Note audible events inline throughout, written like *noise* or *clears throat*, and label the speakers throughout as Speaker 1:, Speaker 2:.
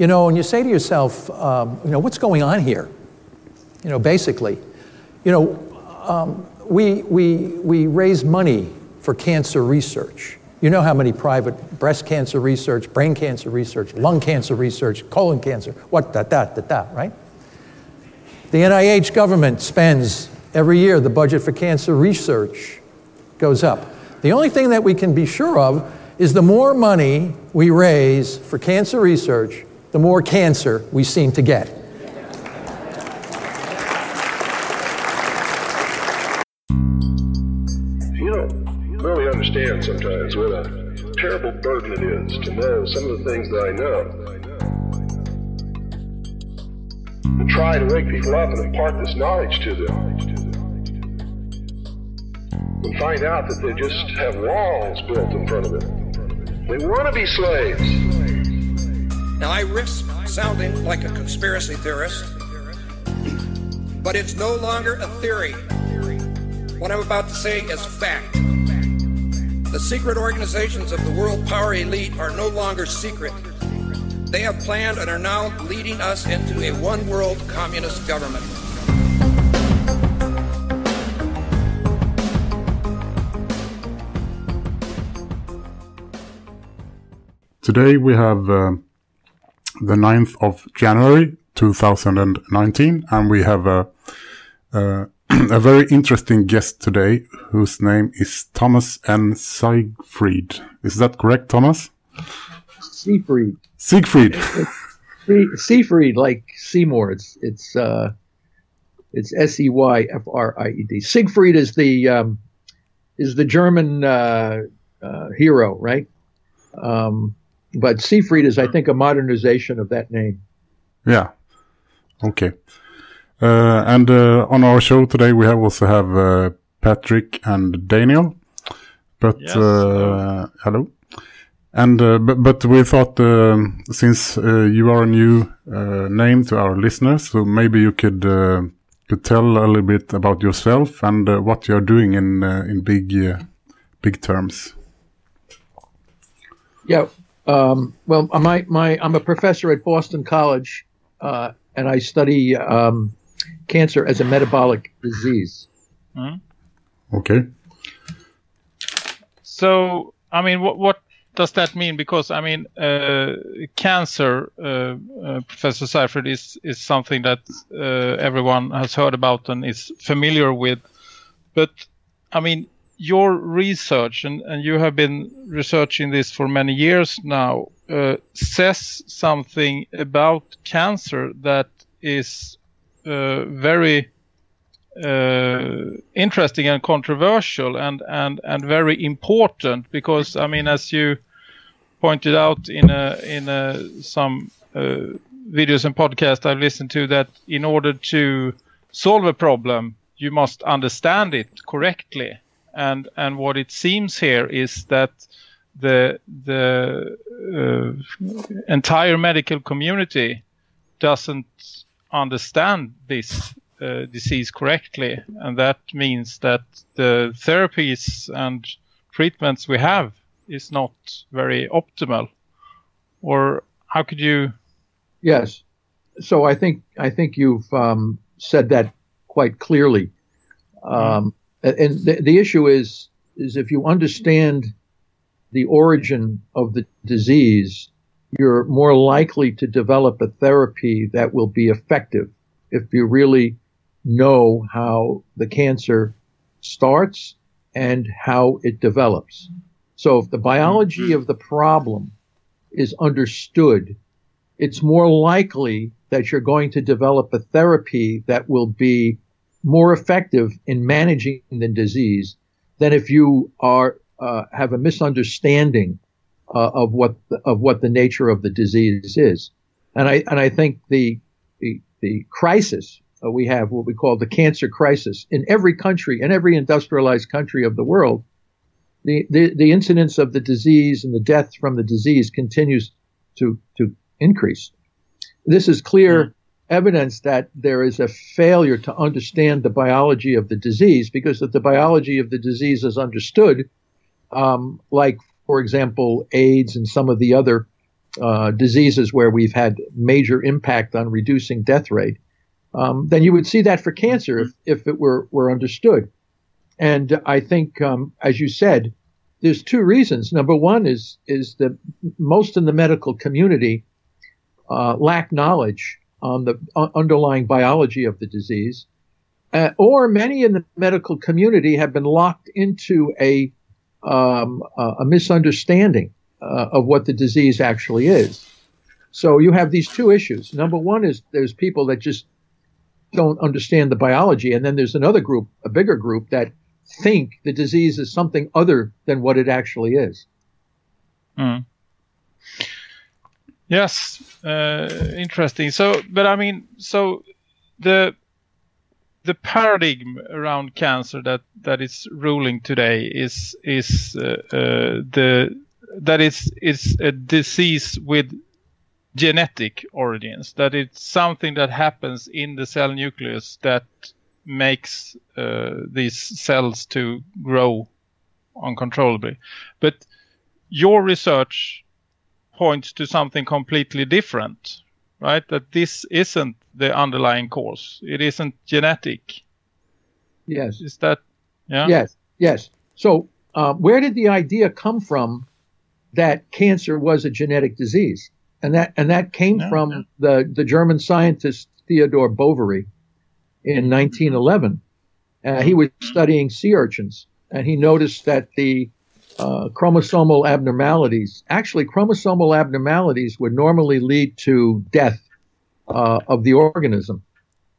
Speaker 1: You know, and you say to yourself, um, you know, what's going on here? You know, basically, you know, um, we, we, we raise money for cancer research. You know how many private breast cancer research, brain cancer research, lung cancer research, colon cancer, what, that, that, that, that, right? The NIH government spends every year, the budget for cancer research goes up. The only thing that we can be sure of is the more money we raise for cancer research, the more cancer we seem to get.
Speaker 2: You don't really understand sometimes what a terrible burden it is to know some of the things that I know. And try to wake people up and impart this knowledge to them. And find out that they just have walls built in front of them. They want to be slaves.
Speaker 3: Now, I risk sounding like a conspiracy theorist, but it's no longer a theory. What I'm about to say is fact. The secret organizations of the world power elite are no longer secret. They have planned and are now leading us into a one world communist government.
Speaker 4: Today we have uh, the 9th of January 2019, and we have a, a, *clears throat* a very interesting guest today whose name is Thomas N. Seyfried. Is that correct, Thomas?
Speaker 5: Siegfried.
Speaker 4: Siegfried.
Speaker 5: Seyfried, like Seymour. It's it's uh, it's S E Y F R I E D. Siegfried is the um, is the German uh, uh, hero, right? Um, but Seyfried is, I think, a modernization of that name.
Speaker 4: Yeah. Okay. Uh, and uh, on our show today, we have also have uh, Patrick and Daniel. But
Speaker 6: Yes,
Speaker 4: uh, hello. And uh, but, but we thought um since uh, you are a new uh, name to our listeners, so maybe you could uh, could tell a little bit about yourself and uh, what you are doing in uh, in big uh, big terms.
Speaker 5: Yeah. Um, well, my, my, I'm a professor at Boston College, uh, and I study um, cancer as a metabolic disease.
Speaker 4: Okay.
Speaker 6: So, I mean, what what does that mean? Because I mean, uh, cancer, uh, uh, Professor Seyfried, is is something that uh, everyone has heard about and is familiar with. But I mean, your research and, and you have been researching this for many years now uh, says something about cancer that is uh, very uh, interesting and controversial and, and, and very important because I mean as you pointed out in a, in a, some uh, videos and podcasts I've listened to that in order to solve a problem you must understand it correctly and and what it seems here is that the the uh, entire medical community doesn't understand this uh, disease correctly, and that means that the therapies and treatments we have is not very optimal. Or how could you?
Speaker 5: Yes. So I think I think you've um, said that quite clearly. Um, and the, the issue is is if you understand the origin of the disease, you're more likely to develop a therapy that will be effective if you really know how the cancer starts and how it develops. So if the biology of the problem is understood, it's more likely that you're going to develop a therapy that will be more effective in managing the disease than if you are uh, have a misunderstanding uh, of what the, of what the nature of the disease is. And I and I think the the, the crisis uh, we have, what we call the cancer crisis, in every country, in every industrialized country of the world, the, the, the incidence of the disease and the death from the disease continues to, to increase. This is clear evidence that there is a failure to understand the biology of the disease because if the biology of the disease is understood, um, like, for example, AIDS and some of the other uh, diseases where we've had major impact on reducing death rate, um, then you would see that for cancer if, if it were, were understood. And I think, um, as you said, there's two reasons. Number one is is that most in the medical community uh, lack knowledge on the uh, underlying biology of the disease, uh, or many in the medical community have been locked into a um, a misunderstanding uh, of what the disease actually is. So you have these two issues. Number one is there's people that just don't understand the biology, and then there's another group, a bigger group that think the disease is something other than what it actually is.
Speaker 6: Mm. Yes, uh, interesting. So, but I mean, so the the paradigm around cancer that that is ruling today is is uh, uh, the that is is a disease with genetic origins. That it's something that happens in the cell nucleus that makes uh, these cells to grow uncontrollably. But your research points to something completely different, right? That this isn't the underlying cause. It isn't genetic.
Speaker 5: Yes.
Speaker 6: Is that? Yeah.
Speaker 5: Yes. Yes. So, uh, where did the idea come from that cancer was a genetic disease? And that and that came from the the German scientist Theodore Boveri in 1911. Uh, he was studying sea urchins, and he noticed that the uh, chromosomal abnormalities, actually, chromosomal abnormalities would normally lead to death uh, of the organism.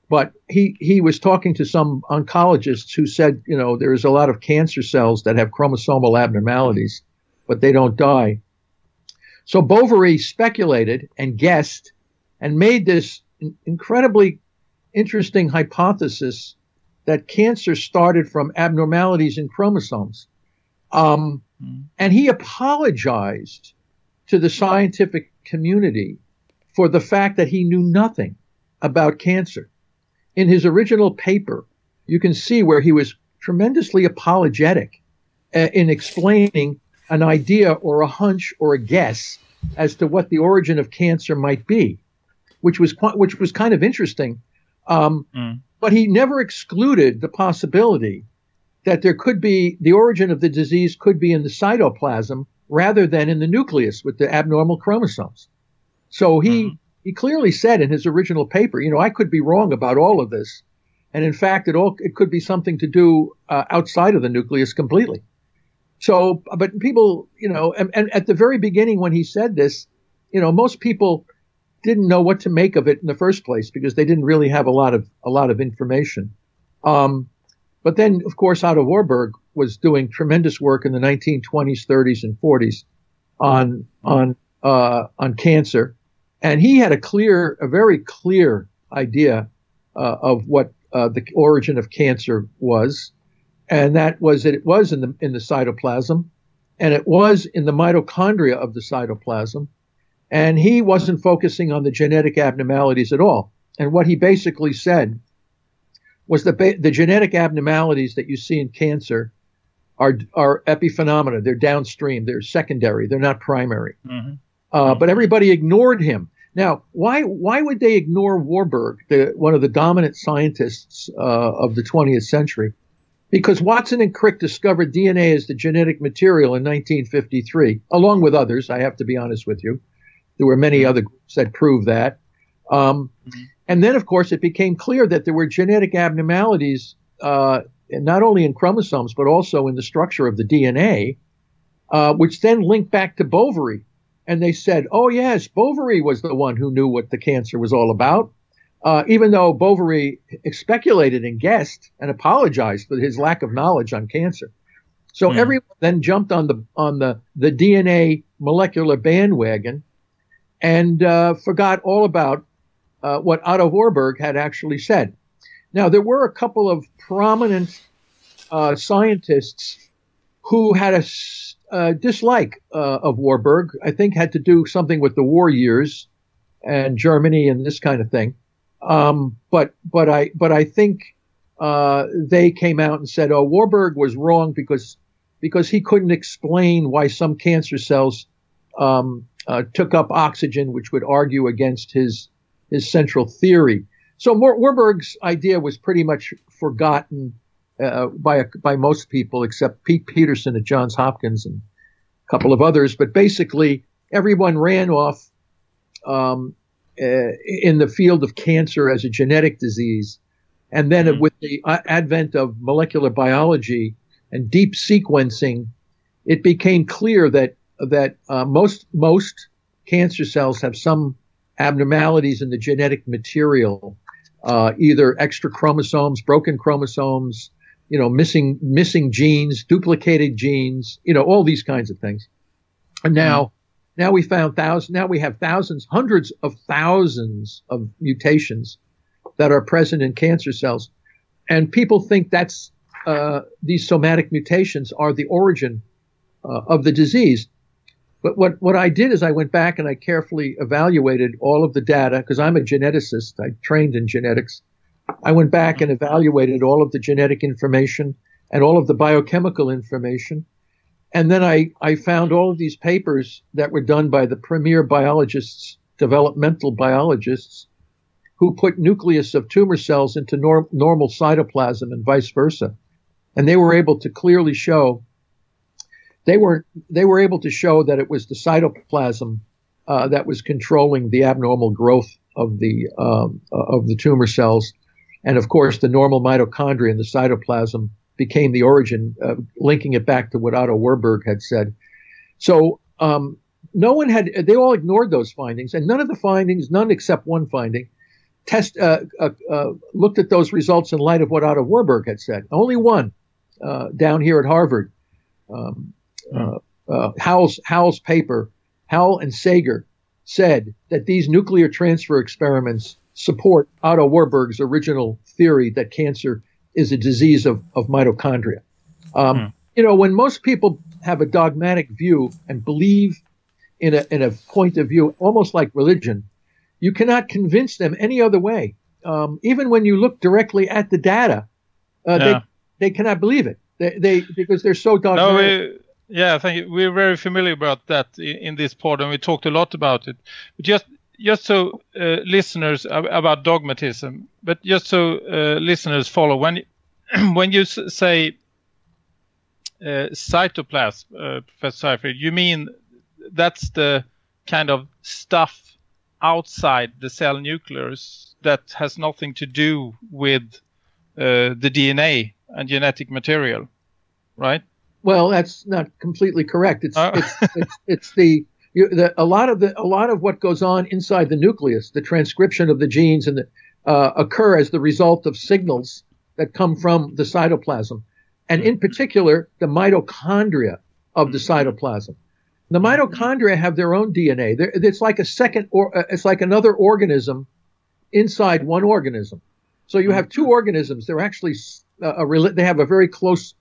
Speaker 5: But he, he was talking to some oncologists who said, you know, there's a lot of cancer cells that have chromosomal abnormalities, but they don't die. So Boveri speculated and guessed and made this incredibly interesting hypothesis that cancer started from abnormalities in chromosomes. Um, mm. And he apologized to the scientific community for the fact that he knew nothing about cancer. In his original paper, you can see where he was tremendously apologetic uh, in explaining an idea or a hunch or a guess as to what the origin of cancer might be, which was quite which was kind of interesting um, mm. But he never excluded the possibility that there could be the origin of the disease could be in the cytoplasm rather than in the nucleus with the abnormal chromosomes. So he mm. he clearly said in his original paper, you know, I could be wrong about all of this, and in fact, it all it could be something to do uh, outside of the nucleus completely. So, but people, you know, and, and at the very beginning when he said this, you know, most people didn't know what to make of it in the first place because they didn't really have a lot of a lot of information. Um, but then, of course, Otto Warburg was doing tremendous work in the 1920s, 30s, and 40s on on uh, on cancer, and he had a clear, a very clear idea uh, of what uh, the origin of cancer was, and that was that it was in the in the cytoplasm, and it was in the mitochondria of the cytoplasm, and he wasn't focusing on the genetic abnormalities at all. And what he basically said was ba- the genetic abnormalities that you see in cancer are, are epiphenomena. They're downstream. They're secondary. They're not primary. Mm-hmm. Uh, but everybody ignored him. Now, why why would they ignore Warburg, the, one of the dominant scientists uh, of the 20th century? Because Watson and Crick discovered DNA as the genetic material in 1953, along with others. I have to be honest with you. There were many other groups that proved that. Um, mm-hmm. And then, of course, it became clear that there were genetic abnormalities, uh, not only in chromosomes, but also in the structure of the DNA, uh, which then linked back to Boveri. And they said, oh, yes, Boveri was the one who knew what the cancer was all about. Uh, even though Boveri speculated and guessed and apologized for his lack of knowledge on cancer. So mm. everyone then jumped on the on the the DNA molecular bandwagon and uh, forgot all about uh, what Otto Warburg had actually said. Now, there were a couple of prominent uh, scientists who had a, a dislike uh, of Warburg. I think had to do something with the war years and Germany and this kind of thing. Um, but but I but I think uh, they came out and said, "Oh, Warburg was wrong because because he couldn't explain why some cancer cells um, uh, took up oxygen, which would argue against his his central theory. So Warburg's idea was pretty much forgotten uh, by a, by most people, except Pete Pedersen at Johns Hopkins and a couple of others. But basically, everyone ran off um, uh, in the field of cancer as a genetic disease, and then mm-hmm. with the uh, advent of molecular biology and deep sequencing, it became clear that that uh, most most cancer cells have some abnormalities in the genetic material, uh, either extra chromosomes, broken chromosomes, you know, missing missing genes, duplicated genes, you know, all these kinds of things. And now, mm-hmm. now we found thousands. Now we have thousands, hundreds of thousands of mutations that are present in cancer cells, and people think that's uh, these somatic mutations are the origin uh, of the disease. But what, what I did is I went back and I carefully evaluated all of the data because I'm a geneticist. I trained in genetics. I went back and evaluated all of the genetic information and all of the biochemical information. And then I, I found all of these papers that were done by the premier biologists, developmental biologists, who put nucleus of tumor cells into norm, normal cytoplasm and vice versa. And they were able to clearly show they were they were able to show that it was the cytoplasm uh, that was controlling the abnormal growth of the um, uh, of the tumor cells, and of course the normal mitochondria in the cytoplasm became the origin, uh, linking it back to what Otto Warburg had said. So um, no one had they all ignored those findings, and none of the findings, none except one finding, test uh, uh, uh, looked at those results in light of what Otto Warburg had said. Only one down here at Harvard. Um, uh, uh, Howell's, Howell's paper, Howell and Sager said that these nuclear transfer experiments support Otto Warburg's original theory that cancer is a disease of, of mitochondria. Um, hmm. You know, when most people have a dogmatic view and believe in a, in a point of view almost like religion, you cannot convince them any other way. Um, even when you look directly at the data, uh, yeah. they, they cannot believe it. They, they because they're so dogmatic.
Speaker 6: No, yeah, thank you. We're very familiar about that in, in this pod, and we talked a lot about it. But just just so uh, listeners about dogmatism, but just so uh, listeners follow when *clears throat* when you say uh, cytoplasm, uh, Professor Seyfried, you mean that's the kind of stuff outside the cell nucleus that has nothing to do with uh, the DNA and genetic material, right?
Speaker 5: Well, that's not completely correct. It's uh. it's, it's, it's the, you, the, a lot of the a lot of what goes on inside the nucleus, the transcription of the genes, and the, uh, occur as the result of signals that come from the cytoplasm, and in particular the mitochondria of the cytoplasm. The mitochondria have their own DNA. They're, it's like a second, or uh, it's like another organism inside one organism. So you have two organisms. They're actually uh, a, they have a very close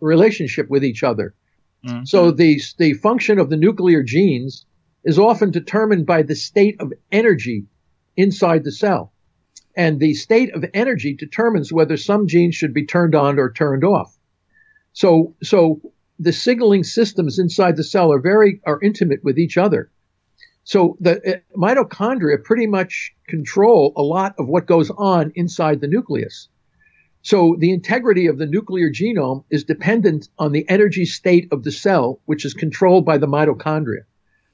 Speaker 5: relationship with each other. Mm-hmm. So the, the function of the nuclear genes is often determined by the state of energy inside the cell. And the state of energy determines whether some genes should be turned on or turned off. So, so the signaling systems inside the cell are very, are intimate with each other. So the uh, mitochondria pretty much control a lot of what goes on inside the nucleus. So the integrity of the nuclear genome is dependent on the energy state of the cell, which is controlled by the mitochondria.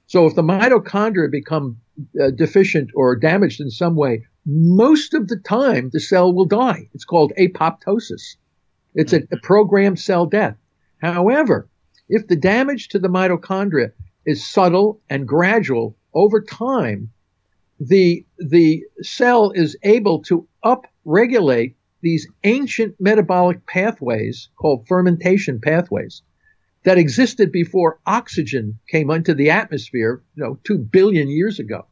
Speaker 5: So if the mitochondria become uh, deficient or damaged in some way, most of the time the cell will die. It's called apoptosis. It's a, a programmed cell death. However, if the damage to the mitochondria is subtle and gradual over time, the, the cell is able to upregulate these ancient metabolic pathways called fermentation pathways that existed before oxygen came into the atmosphere, you know, two billion years ago.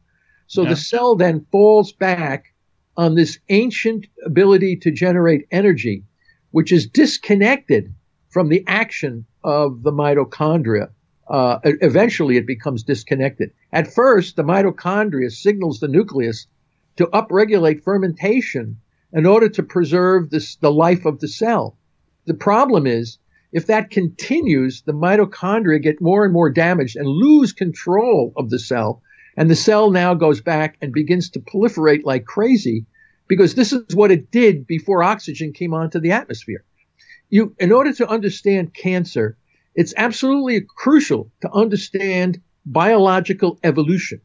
Speaker 5: So yeah. the cell then falls back on this ancient ability to generate energy, which is disconnected from the action of the mitochondria. Uh, eventually it becomes disconnected. At first, the mitochondria signals the nucleus to upregulate fermentation in order to preserve this, the life of the cell. The problem is, if that continues, the mitochondria get more and more damaged and lose control of the cell. And the cell now goes back and begins to proliferate like crazy because this is what it did before oxygen came onto the atmosphere. You, in order to understand cancer, it's absolutely crucial to understand biological evolution.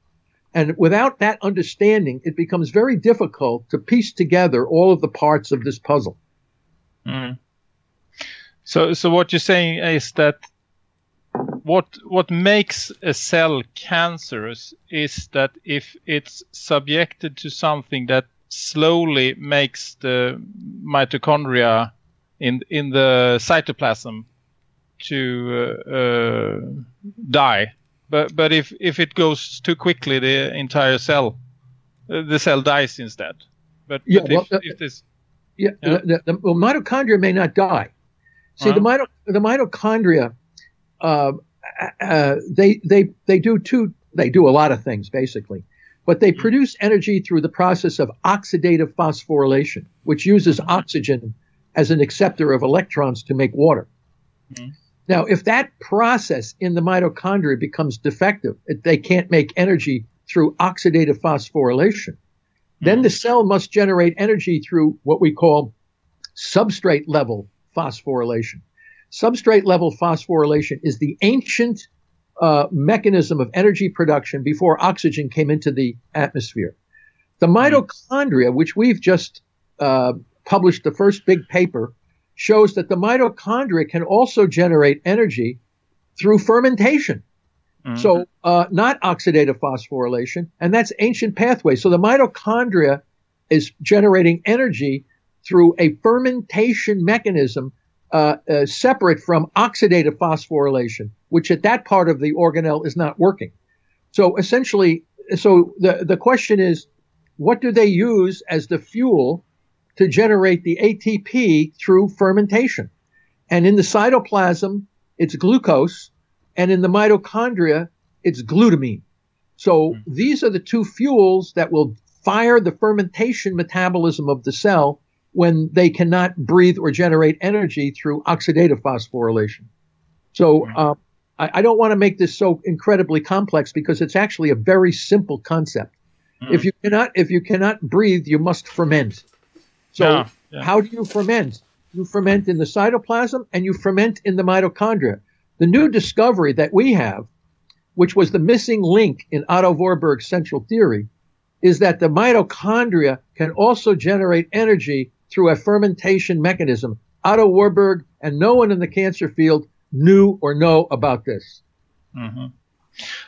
Speaker 5: And without that understanding, it becomes very difficult to piece together all of the parts of this puzzle.
Speaker 6: Mm. So, so what you're saying is that what what makes a cell cancerous is that if it's subjected to something that slowly makes the mitochondria in in the cytoplasm to uh, uh, die, but but if if it goes too quickly, the entire cell uh, the cell dies instead. But,
Speaker 5: yeah,
Speaker 6: but
Speaker 5: well,
Speaker 6: if,
Speaker 5: uh,
Speaker 6: if this
Speaker 5: Yeah,
Speaker 6: Yeah.
Speaker 5: The, the, well, mitochondria may not die. See, the, mito, the mitochondria, uh, uh, they they they do two. They do a lot of things basically, but they produce energy through the process of oxidative phosphorylation, which uses oxygen as an acceptor of electrons to make water.
Speaker 6: Mhm.
Speaker 5: Now, if that process in the mitochondria becomes defective, they can't make energy through oxidative phosphorylation. Then the cell must generate energy through what we call substrate level phosphorylation. Substrate level phosphorylation is the ancient uh, mechanism of energy production before oxygen came into the atmosphere. The mitochondria, which we've just uh, published the first big paper, shows that the mitochondria can also generate energy through fermentation. So, uh, not oxidative phosphorylation, and that's ancient pathway. So the mitochondria is generating energy through a fermentation mechanism uh, uh, separate from oxidative phosphorylation, which at that part of the organelle is not working. So essentially, so the, the question is, what do they use as the fuel to generate the ATP through fermentation? And in the cytoplasm, it's glucose, and in the mitochondria, it's glutamine. So hmm. these are the two fuels that will fire the fermentation metabolism of the cell when they cannot breathe or generate energy through oxidative phosphorylation. So uh, I, I don't want to make this so incredibly complex because it's actually a very simple concept. Hmm. If you cannot if you cannot breathe, you must ferment. So
Speaker 6: Yeah, yeah.
Speaker 5: how do you ferment? You ferment in the cytoplasm and you ferment in the mitochondria. The new discovery that we have, which was the missing link in Otto Warburg's central theory, is that the mitochondria can also generate energy through a fermentation mechanism. Otto Warburg and no one in the cancer field knew or know about this.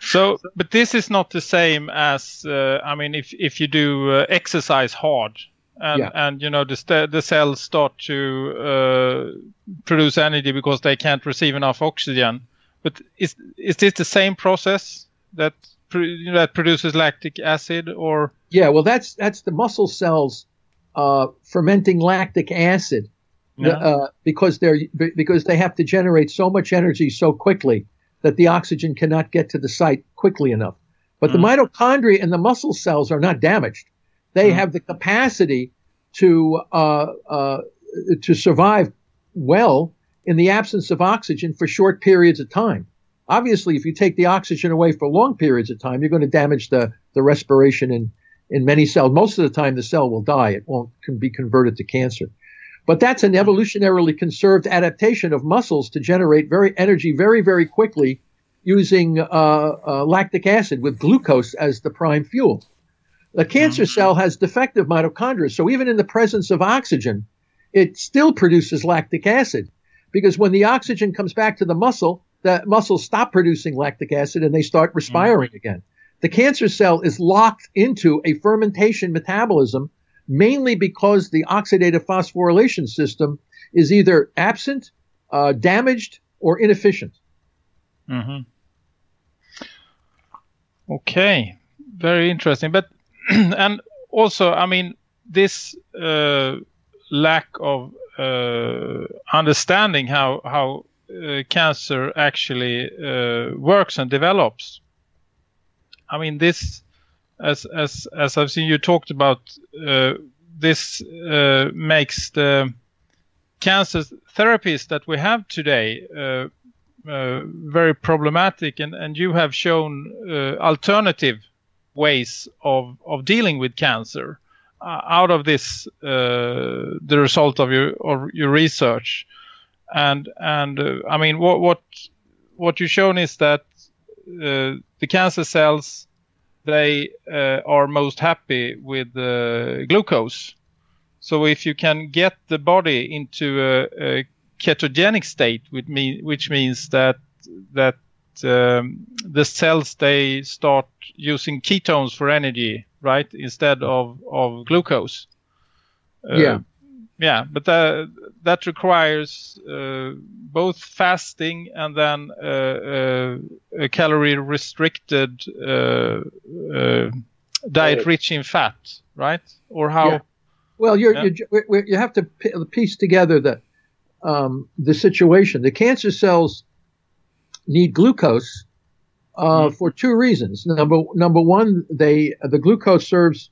Speaker 6: So, but this is not the same as uh, I mean, if if you do uh, exercise hard, and
Speaker 5: Yeah.
Speaker 6: and you know the st- the cells start to uh, produce energy because they can't receive enough oxygen. But is is this the same process that pr- that produces lactic acid, or
Speaker 5: Yeah, well, that's that's the muscle cells uh, fermenting lactic acid
Speaker 6: Yeah.
Speaker 5: uh, because they're because they have to generate so much energy so quickly that the oxygen cannot get to the site quickly enough. But the mitochondria and the muscle cells are not damaged; they have the capacity to uh, uh, to survive well in the absence of oxygen for short periods of time. Obviously, if you take the oxygen away for long periods of time, you're going to damage the, the respiration in, in many cells. Most of the time, the cell will die. It won't can be converted to cancer. But that's an evolutionarily conserved adaptation of muscles to generate very energy very, very quickly using uh, uh, lactic acid with glucose as the prime fuel. The cancer cell has defective mitochondria, so even in the presence of oxygen, it still produces lactic acid because when the oxygen comes back to the muscle, the muscles stop producing lactic acid and they start respiring again. The cancer cell is locked into a fermentation metabolism mainly because the oxidative phosphorylation system is either absent, uh, damaged, or inefficient. Mm-hmm.
Speaker 6: Okay, very interesting. But *clears throat* and also, I mean, this uh, lack of uh, understanding how how uh, cancer actually uh, works and develops. I mean, this, as as as I've seen you talked about, uh, this uh, makes the cancer therapies that we have today very problematic, and, and you have shown alternative ways of, of dealing with cancer uh, out of this uh, the result of your of your research, and and uh, I mean what what what you've shown is that the cancer cells they are most happy with glucose. So if you can get the body into a, a ketogenic state, which, mean, which means that that um, the cells they start using ketones for energy, right, instead of of glucose.
Speaker 5: Uh, yeah.
Speaker 6: Yeah, but that that requires uh, both fasting and then uh, uh a calorie restricted uh, uh, diet rich in fat, right? Or how? Yeah.
Speaker 5: Well, you're, yeah. you you have to piece together the um, the situation. The cancer cells need glucose uh, mm-hmm. for two reasons. Number number one, they the glucose serves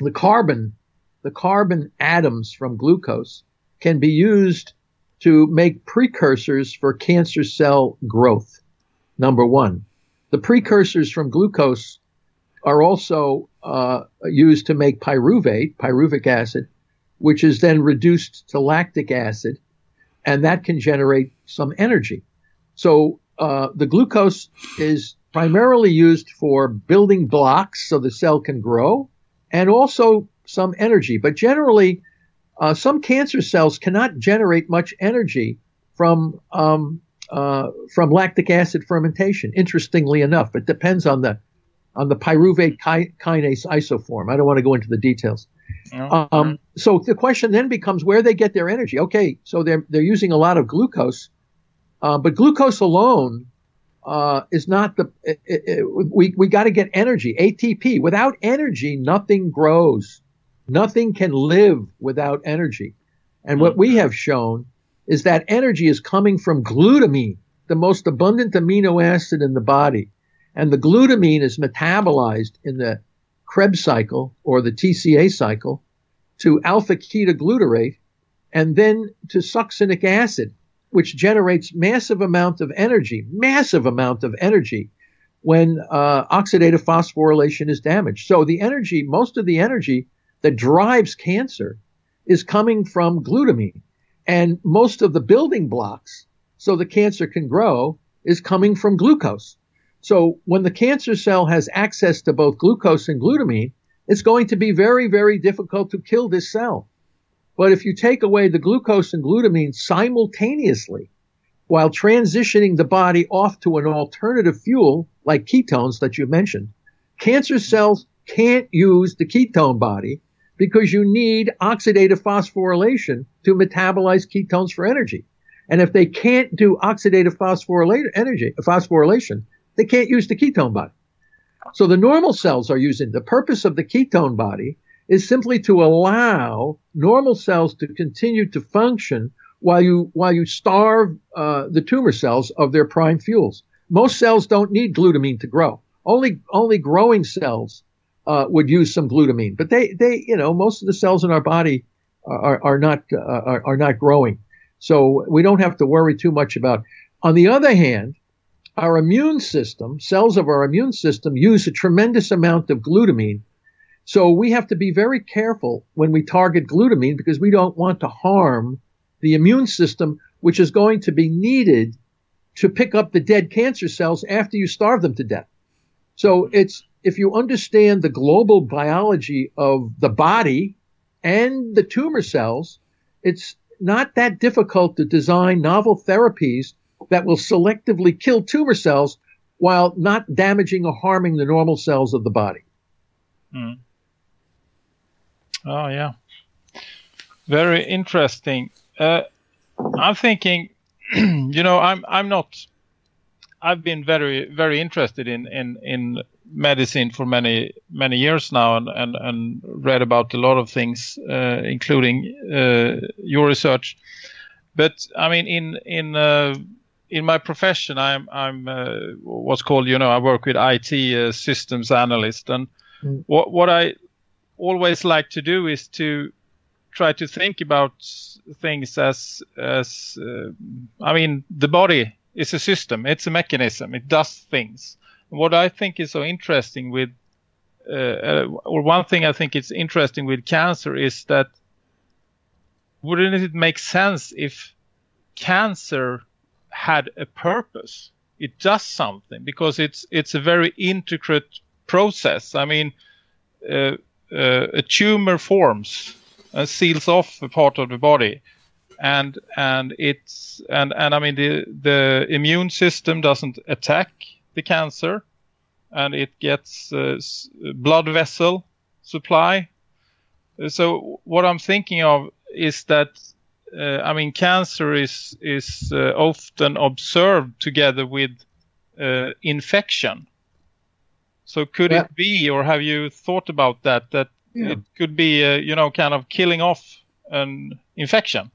Speaker 5: the carbon, the carbon atoms from glucose can be used to make precursors for cancer cell growth. Number one, the precursors from glucose are also uh, used to make pyruvate, pyruvic acid, which is then reduced to lactic acid and that can generate some energy. So uh, the glucose is primarily used for building blocks so the cell can grow, and also some energy. But generally, uh, some cancer cells cannot generate much energy from um, uh, from lactic acid fermentation. Interestingly enough, it depends on the on the pyruvate ki- kinase isoform. I don't want to go into the details. Um, so the question then becomes where they get their energy. Okay, so they're they're using a lot of glucose, uh, but glucose alone uh, is not the. It, it, we we got to get energy, ATP. Without energy, nothing grows. Nothing can live without energy. And what we have shown is that energy is coming from glutamine, the most abundant amino acid in the body. And the glutamine is metabolized in the Krebs cycle or the TCA cycle to alpha ketoglutarate and then to succinic acid, which generates massive amount of energy, massive amount of energy when uh, oxidative phosphorylation is damaged. So the energy, most of the energy that drives cancer is coming from glutamine. And most of the building blocks so the cancer can grow is coming from glucose. So when the cancer cell has access to both glucose and glutamine, it's going to be very, very difficult to kill this cell. But if you take away the glucose and glutamine simultaneously, while transitioning the body off to an alternative fuel like ketones that you mentioned, cancer cells can't use the ketone body because you need oxidative phosphorylation to metabolize ketones for energy. And if they can't do oxidative phosphorylation, energy, phosphorylation, they can't use the ketone body. So the normal cells are using the purpose of the ketone body is simply to allow normal cells to continue to function while you while you starve uh, the tumor cells of their prime fuels. Most cells don't need glutamine to grow. Only only growing cells uh, would use some glutamine, but they they you know most of the cells in our body are are not uh, are, are not growing, so we don't have to worry too much about. On the other hand, our immune system, cells of our immune system use a tremendous amount of glutamine. So we have to be very careful when we target glutamine because we don't want to harm the immune system, which is going to be needed to pick up the dead cancer cells after you starve them to death. So it's, if you understand the global biology of the body and the tumor cells, it's not that difficult to design novel therapies that will selectively kill tumor cells while not damaging or harming the normal cells of the body.
Speaker 6: Mm. Oh, yeah. Very interesting. Uh, I'm thinking, *clears throat* you know, I'm I'm not. I've been very very interested in in in medicine for many many years now, and and, and read about a lot of things, uh, including uh, your research. But I mean, in in uh, in my profession, I'm I'm uh, what's called you know I work with IT uh, systems analyst, and mm. what what I always like to do is to try to think about things as as uh, I mean the body is a system, it's a mechanism, it does things. What I think is so interesting with uh, uh, or one thing I think is interesting with cancer is that wouldn't it make sense if cancer had a purpose? It does something because it's it's a very intricate process. I mean, uh, uh, a tumor forms and seals off a part of the body, and and it's and and I mean the the immune system doesn't attack the cancer, and it gets uh, blood vessel supply. So what I'm thinking of is that uh, I mean cancer is is uh, often observed together with uh, infection. So could yeah. it be, or have you thought about that? That yeah. it could be, uh, you know, kind of killing off an infection.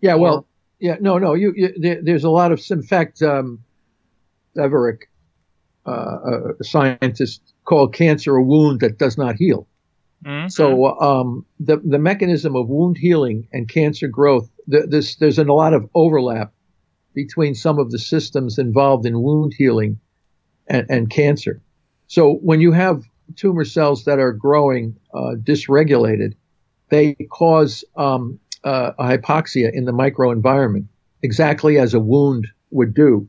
Speaker 5: Yeah. Well. Or, yeah. No. No. You. you there, there's a lot of. In fact, um, Dvorak, uh, a scientist, called cancer a wound that does not heal. Mm-hmm. So um, the the mechanism of wound healing and cancer growth, the, this, there's a lot of overlap between some of the systems involved in wound healing and, and cancer. So when you have tumor cells that are growing uh, dysregulated, they cause um, uh, a hypoxia in the microenvironment, exactly as a wound would do.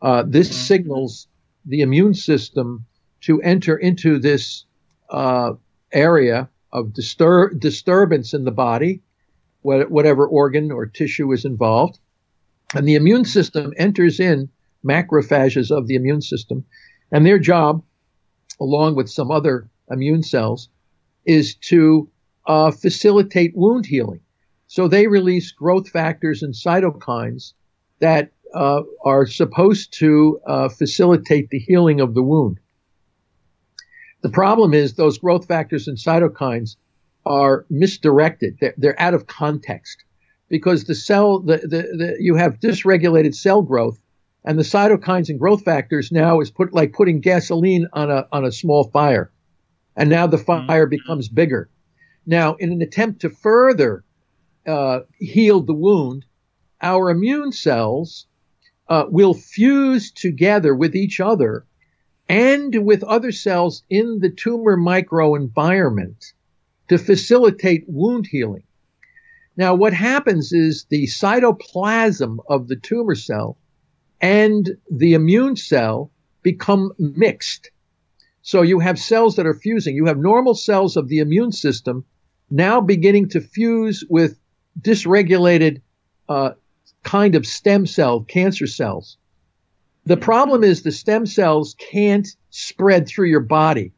Speaker 5: Uh, this mm-hmm. signals the immune system to enter into this uh, area of distur- disturbance in the body, whatever organ or tissue is involved. And the immune system enters in macrophages of the immune system, and their job, along with some other immune cells, is to uh, facilitate wound healing. So they release growth factors and cytokines that uh, are supposed to uh, facilitate the healing of the wound. The problem is those growth factors and cytokines are misdirected. They're, they're out of context because the cell, the, the, the, you have dysregulated cell growth and the cytokines and growth factors now is put like putting gasoline on a, on a small fire. And now the mm-hmm. fire becomes bigger. Now, in an attempt to further uh, heal the wound, our immune cells uh, will fuse together with each other and with other cells in the tumor microenvironment to facilitate wound healing. Now, what happens is the cytoplasm of the tumor cell and the immune cell become mixed. So you have cells that are fusing. You have normal cells of the immune system now beginning to fuse with dysregulated uh, kind of stem cell cancer cells. The problem is the stem cells can't spread through your body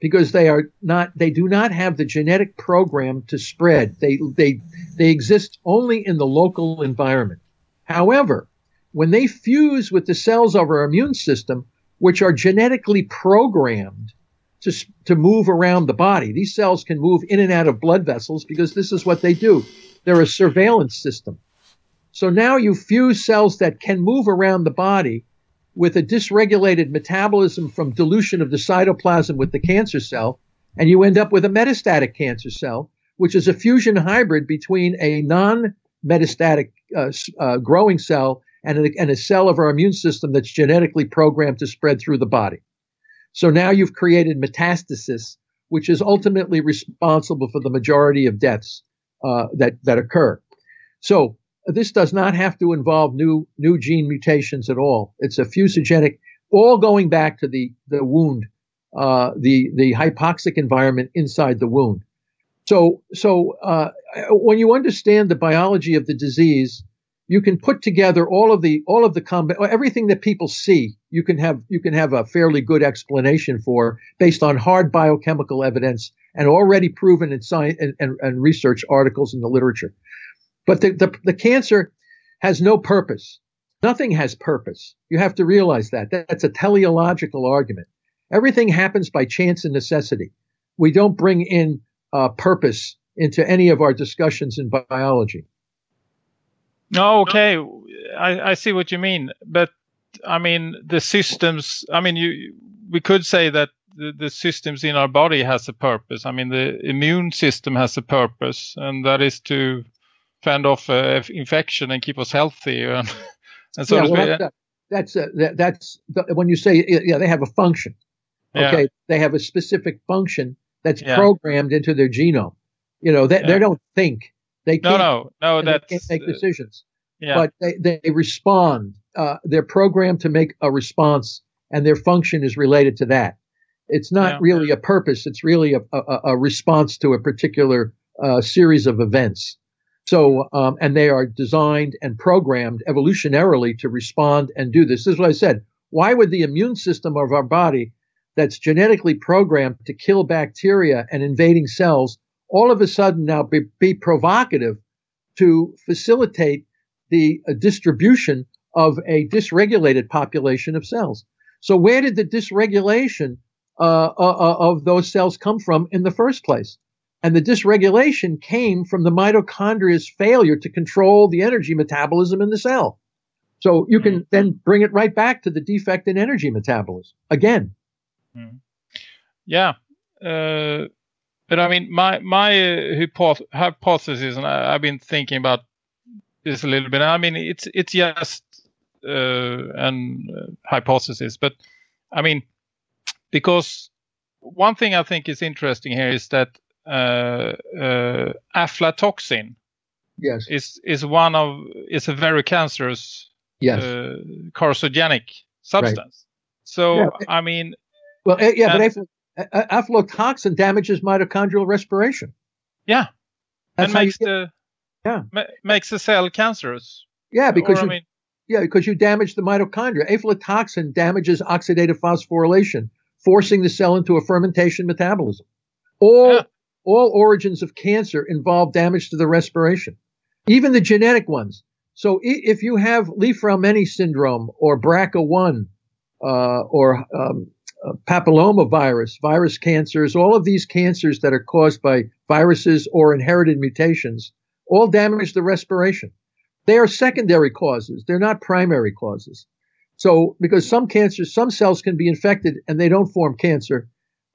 Speaker 5: because they are not they do not have the genetic program to spread. They they they exist only in the local environment. However, when they fuse with the cells of our immune system, which are genetically programmed to, to move around the body, these cells can move in and out of blood vessels because this is what they do. They're a surveillance system. So now you fuse cells that can move around the body with a dysregulated metabolism from dilution of the cytoplasm with the cancer cell, and you end up with a metastatic cancer cell, which is a fusion hybrid between a non metastatic uh, uh, growing cell and a, and a cell of our immune system that's genetically programmed to spread through the body. So now you've created metastasis, which is ultimately responsible for the majority of deaths uh, that that occur. So this does not have to involve new new gene mutations at all. It's a fusogenic, all going back to the the wound, uh, the the hypoxic environment inside the wound. So so uh, when you understand the biology of the disease, you can put together all of the all of the combat everything that people see. You can have you can have a fairly good explanation for based on hard biochemical evidence and already proven in science and, and, and research articles in the literature. But the, the, the cancer has no purpose. Nothing has purpose. You have to realize that. That's a teleological argument. Everything happens by chance and necessity. We don't bring in uh, purpose into any of our discussions in biology.
Speaker 6: Oh, okay. I, I see what you mean. But I mean, the systems, I mean, you, we could say that the, the systems in our body has a purpose. I mean, the immune system has a purpose, and that is to fend off uh, infection and keep us healthy. *laughs* And, and so
Speaker 5: yeah, well, that's, that's, uh, that, that's the, when you say yeah, they have a function. Okay,
Speaker 6: Yeah.
Speaker 5: they have a specific function that's
Speaker 6: Yeah.
Speaker 5: programmed into their genome. You know, they, they don't think. They
Speaker 6: no,
Speaker 5: can't,
Speaker 6: no, no.
Speaker 5: and they can't make
Speaker 6: uh,
Speaker 5: decisions.
Speaker 6: yeah,
Speaker 5: but they, they respond. Uh, they're programmed to make a response, and their function is related to that. It's not
Speaker 6: Yeah.
Speaker 5: really a purpose. It's really a, a, a response to a particular uh, series of events. So, um, and they are designed and programmed evolutionarily to respond and do this. This is what I said. Why would the immune system of our body, that's genetically programmed to kill bacteria and invading cells, all of a sudden now be, be provocative to facilitate the uh, distribution of a dysregulated population of cells. So where did the dysregulation uh, uh, uh, of those cells come from in the first place? And the dysregulation came from the mitochondria's failure to control the energy metabolism in the cell. So you can then bring it right back to the defect in energy metabolism again.
Speaker 6: yeah. Uh, but I mean, my my uh, hypothesis, and I, I've been thinking about this a little bit. I mean, it's it's just uh, an uh, hypothesis, but I mean, because one thing I think is interesting here is that uh, uh, aflatoxin
Speaker 5: Yes.
Speaker 6: is is one of is a very cancerous
Speaker 5: Yes.
Speaker 6: uh, carcinogenic substance. So
Speaker 5: Yeah.
Speaker 6: I mean,
Speaker 5: well, eh, yeah, but
Speaker 6: and-
Speaker 5: a- aflatoxin damages mitochondrial respiration.
Speaker 6: yeah,
Speaker 5: That's
Speaker 6: and makes
Speaker 5: get-
Speaker 6: the
Speaker 5: Yeah.
Speaker 6: ma- makes the cell cancerous.
Speaker 5: yeah, because
Speaker 6: or,
Speaker 5: you
Speaker 6: I mean,
Speaker 5: Yeah, because you damage the mitochondria. Aflatoxin damages oxidative phosphorylation, forcing the cell into a fermentation metabolism. All
Speaker 6: Yeah.
Speaker 5: all origins of cancer involve damage to the respiration, even the genetic ones. So if you have Li-Fraumeni syndrome or BRCA1 uh, or um, papillomavirus, virus virus cancers, all of these cancers that are caused by viruses or inherited mutations, all damage the respiration. They are secondary causes. They're not primary causes. So, because some cancers, some cells can be infected and they don't form cancer.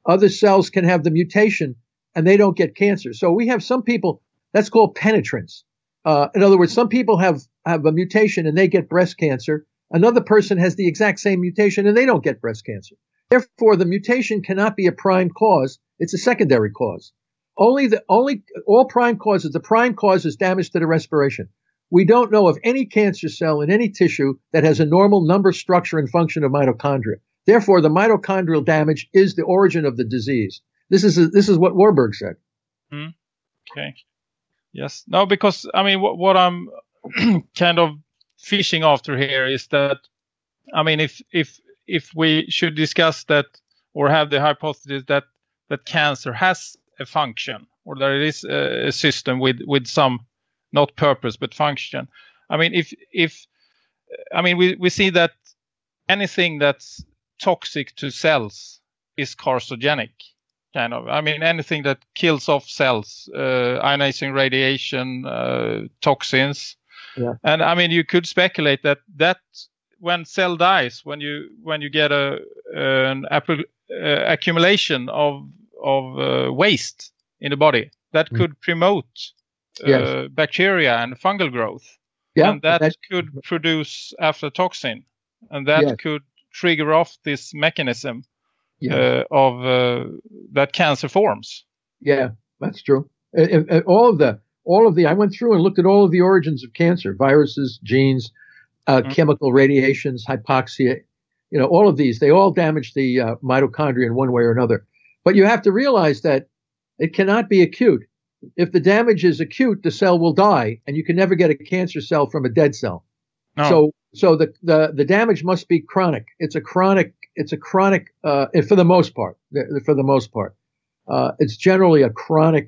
Speaker 5: Other cells can have the mutation and they don't get cancer. So we have some people, that's called penetrance. Uh, in other words, some people have, have a mutation and they get breast cancer. Another person has the exact same mutation and they don't get breast cancer. Therefore, the mutation cannot be a prime cause. It's a secondary cause. Only the, only, all prime causes, the prime cause is damage to the respiration. We don't know of any cancer cell in any tissue that has a normal number, structure, and function of mitochondria. Therefore, the mitochondrial damage is the origin of the disease. This is this is what Warburg said. Hmm.
Speaker 6: okay, yes, no, because I mean, what, what I'm *clears throat* kind of fishing after here is that, I mean, if if if we should discuss that or have the hypothesis that that cancer has a function or there is a, a system with with some not purpose but function. I mean, if if I mean we we see that anything that's toxic to cells is carcinogenic kind of i mean anything that kills off cells uh, ionizing radiation uh, toxins
Speaker 5: Yeah.
Speaker 6: and i mean you could speculate that that when cell dies when you when you get a an uh, accumulation of of uh, waste in the body that
Speaker 5: Mm.
Speaker 6: could promote uh,
Speaker 5: Yes.
Speaker 6: bacteria and fungal growth
Speaker 5: Yeah,
Speaker 6: and that could produce aflatoxin and that
Speaker 5: Yes.
Speaker 6: could trigger off this mechanism
Speaker 5: yeah.
Speaker 6: uh, of uh, that cancer forms.
Speaker 5: Yeah, that's true. And- and all of the, all of the, I went through and looked at all of the origins of cancer: viruses, genes, uh,
Speaker 6: Mhm.
Speaker 5: chemical radiations, hypoxia. You know, all of these, they all damage the uh, mitochondria in one way or another. But you have to realize that it cannot be acute. If the damage is acute, the cell will die, and you can never get a cancer cell from a dead cell.
Speaker 6: No.
Speaker 5: So, so the, the the damage must be chronic. It's a chronic. It's a chronic. Uh, for the most part, for the most part, uh, it's generally a chronic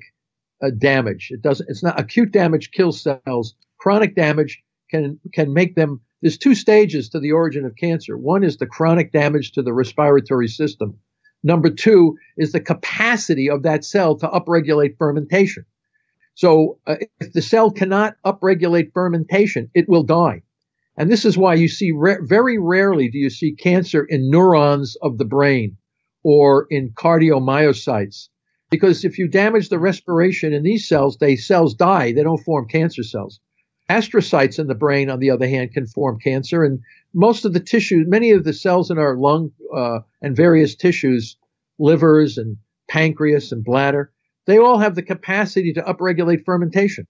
Speaker 5: uh, damage. It doesn't. It's not acute damage kills cells. Chronic damage can can make them. There's two stages to the origin of cancer. One is the chronic damage to the respiratory system. Number two is the capacity of that cell to upregulate fermentation. So uh, if the cell cannot upregulate fermentation, it will die. And this is why you see very rarely do you see cancer in neurons of the brain or in cardiomyocytes. Because if you damage the respiration in these cells, they cells die. They don't form cancer cells. Astrocytes in the brain, on the other hand, can form cancer. And most of the tissues, many of the cells in our lung uh, and various tissues, livers and pancreas and bladder, they all have the capacity to upregulate fermentation.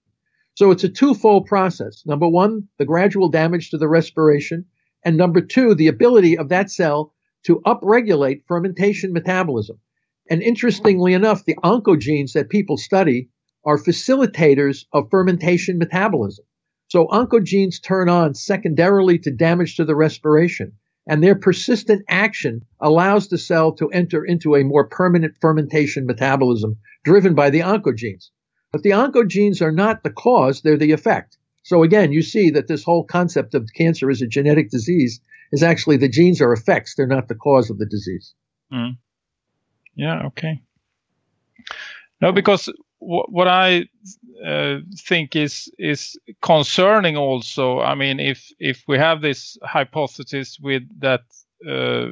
Speaker 5: So it's a twofold process. Number one, the gradual damage to the respiration. And number two, the ability of that cell to upregulate fermentation metabolism. And interestingly enough, the oncogenes that people study are facilitators of fermentation metabolism. So oncogenes turn on secondarily to damage to the respiration, and their persistent action allows the cell to enter into a more permanent fermentation metabolism driven by the oncogenes. But the oncogenes are not the cause, they're the effect. So again, you see that this whole concept of cancer as a genetic disease is actually the genes are effects, they're not the cause of the disease.
Speaker 6: Mm. Yeah, okay. No, because what I uh, think is is concerning also. I mean, if if we have this hypothesis with that uh,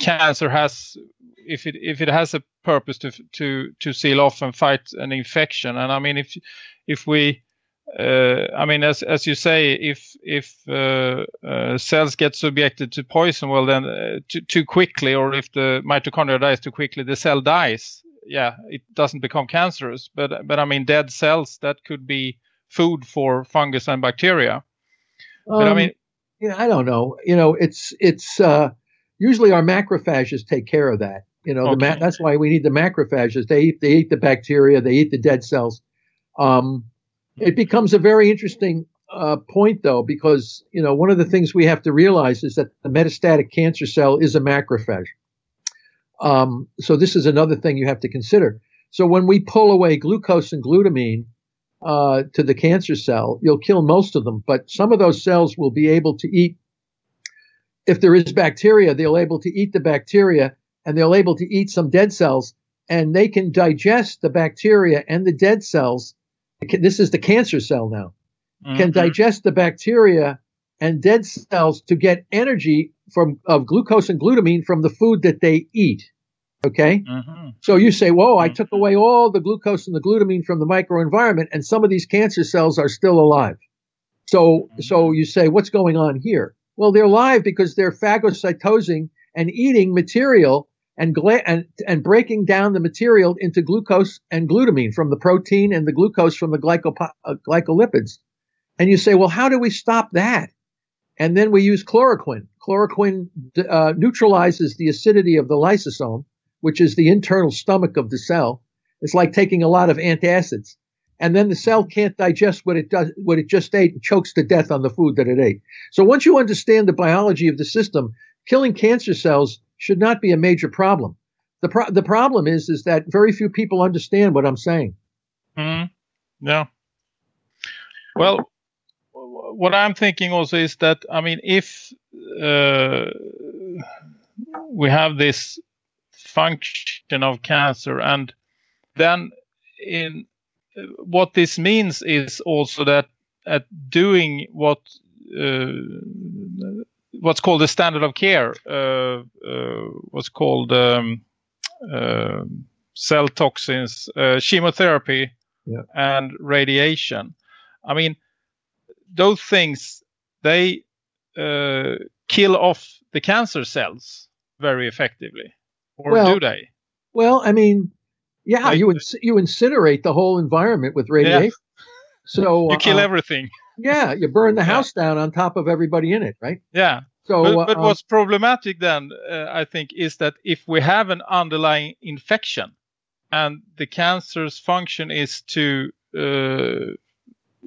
Speaker 6: cancer has if it if it has a purpose to to to seal off and fight an infection, and I mean if if we uh, I mean, as as you say, if if uh, uh, cells get subjected to poison, well, then uh, too, too quickly, or if the mitochondria dies too quickly, the cell dies. Yeah, it doesn't become cancerous, but but I mean, dead cells that could be food for fungus and bacteria.
Speaker 5: Um, but I mean, yeah, I don't know. You know, it's it's uh, usually our macrophages take care of that. You know, okay. ma- that's why we need the macrophages. They eat they eat the bacteria, they eat the dead cells. Um, it becomes a very interesting uh, point, though, because you know one of the things we have to realize is that the metastatic cancer cell is a macrophage. Um, so this is another thing you have to consider. So when we pull away glucose and glutamine uh, to the cancer cell, you'll kill most of them, but some of those cells will be able to eat. If there is bacteria, they'll able to eat the bacteria, and they'll able to eat some dead cells, and they can digest the bacteria and the dead cells this is the cancer cell now, mm-hmm. can digest the bacteria and dead cells to get energy from of glucose and glutamine from the food that they eat. Okay. Mm-hmm. So you say, whoa, I took mm-hmm. away all the glucose and the glutamine from the microenvironment and some of these cancer cells are still alive. So, mm-hmm. so you say, what's going on here? Well, they're alive because they're phagocytosing and eating material and, gla- and, and breaking down the material into glucose and glutamine from the protein and the glucose from the glycopo- uh, glycolipids. And you say, well, how do we stop that? And then we use chloroquine. Chloroquine uh, neutralizes the acidity of the lysosome, which is the internal stomach of the cell. It's like taking a lot of antacids. And then the cell can't digest what it does, what it just ate and chokes to death on the food that it ate. So once you understand the biology of the system, killing cancer cells should not be a major problem. The pro- the problem is is that very few people understand what I'm saying.
Speaker 6: Mm, yeah. Well, what I'm thinking also is that I mean, if uh, we have this function of cancer, and then in what this means is also that at doing what uh, what's called the standard of care, uh, uh, what's called um, uh, cell toxins, uh, chemotherapy, yeah. and radiation. I mean, those things they uh, kill off the cancer cells very effectively, or well, do they?
Speaker 5: Well, I mean, yeah, like, you you incinerate the whole environment with radiation. Yeah. So *laughs*
Speaker 6: you kill uh, everything.
Speaker 5: Yeah, you burn the *laughs* house yeah. down on top of everybody in it, right?
Speaker 6: Yeah. So, but, but uh, what's problematic then, uh, I think, is that if we have an underlying infection and the cancer's function is to uh,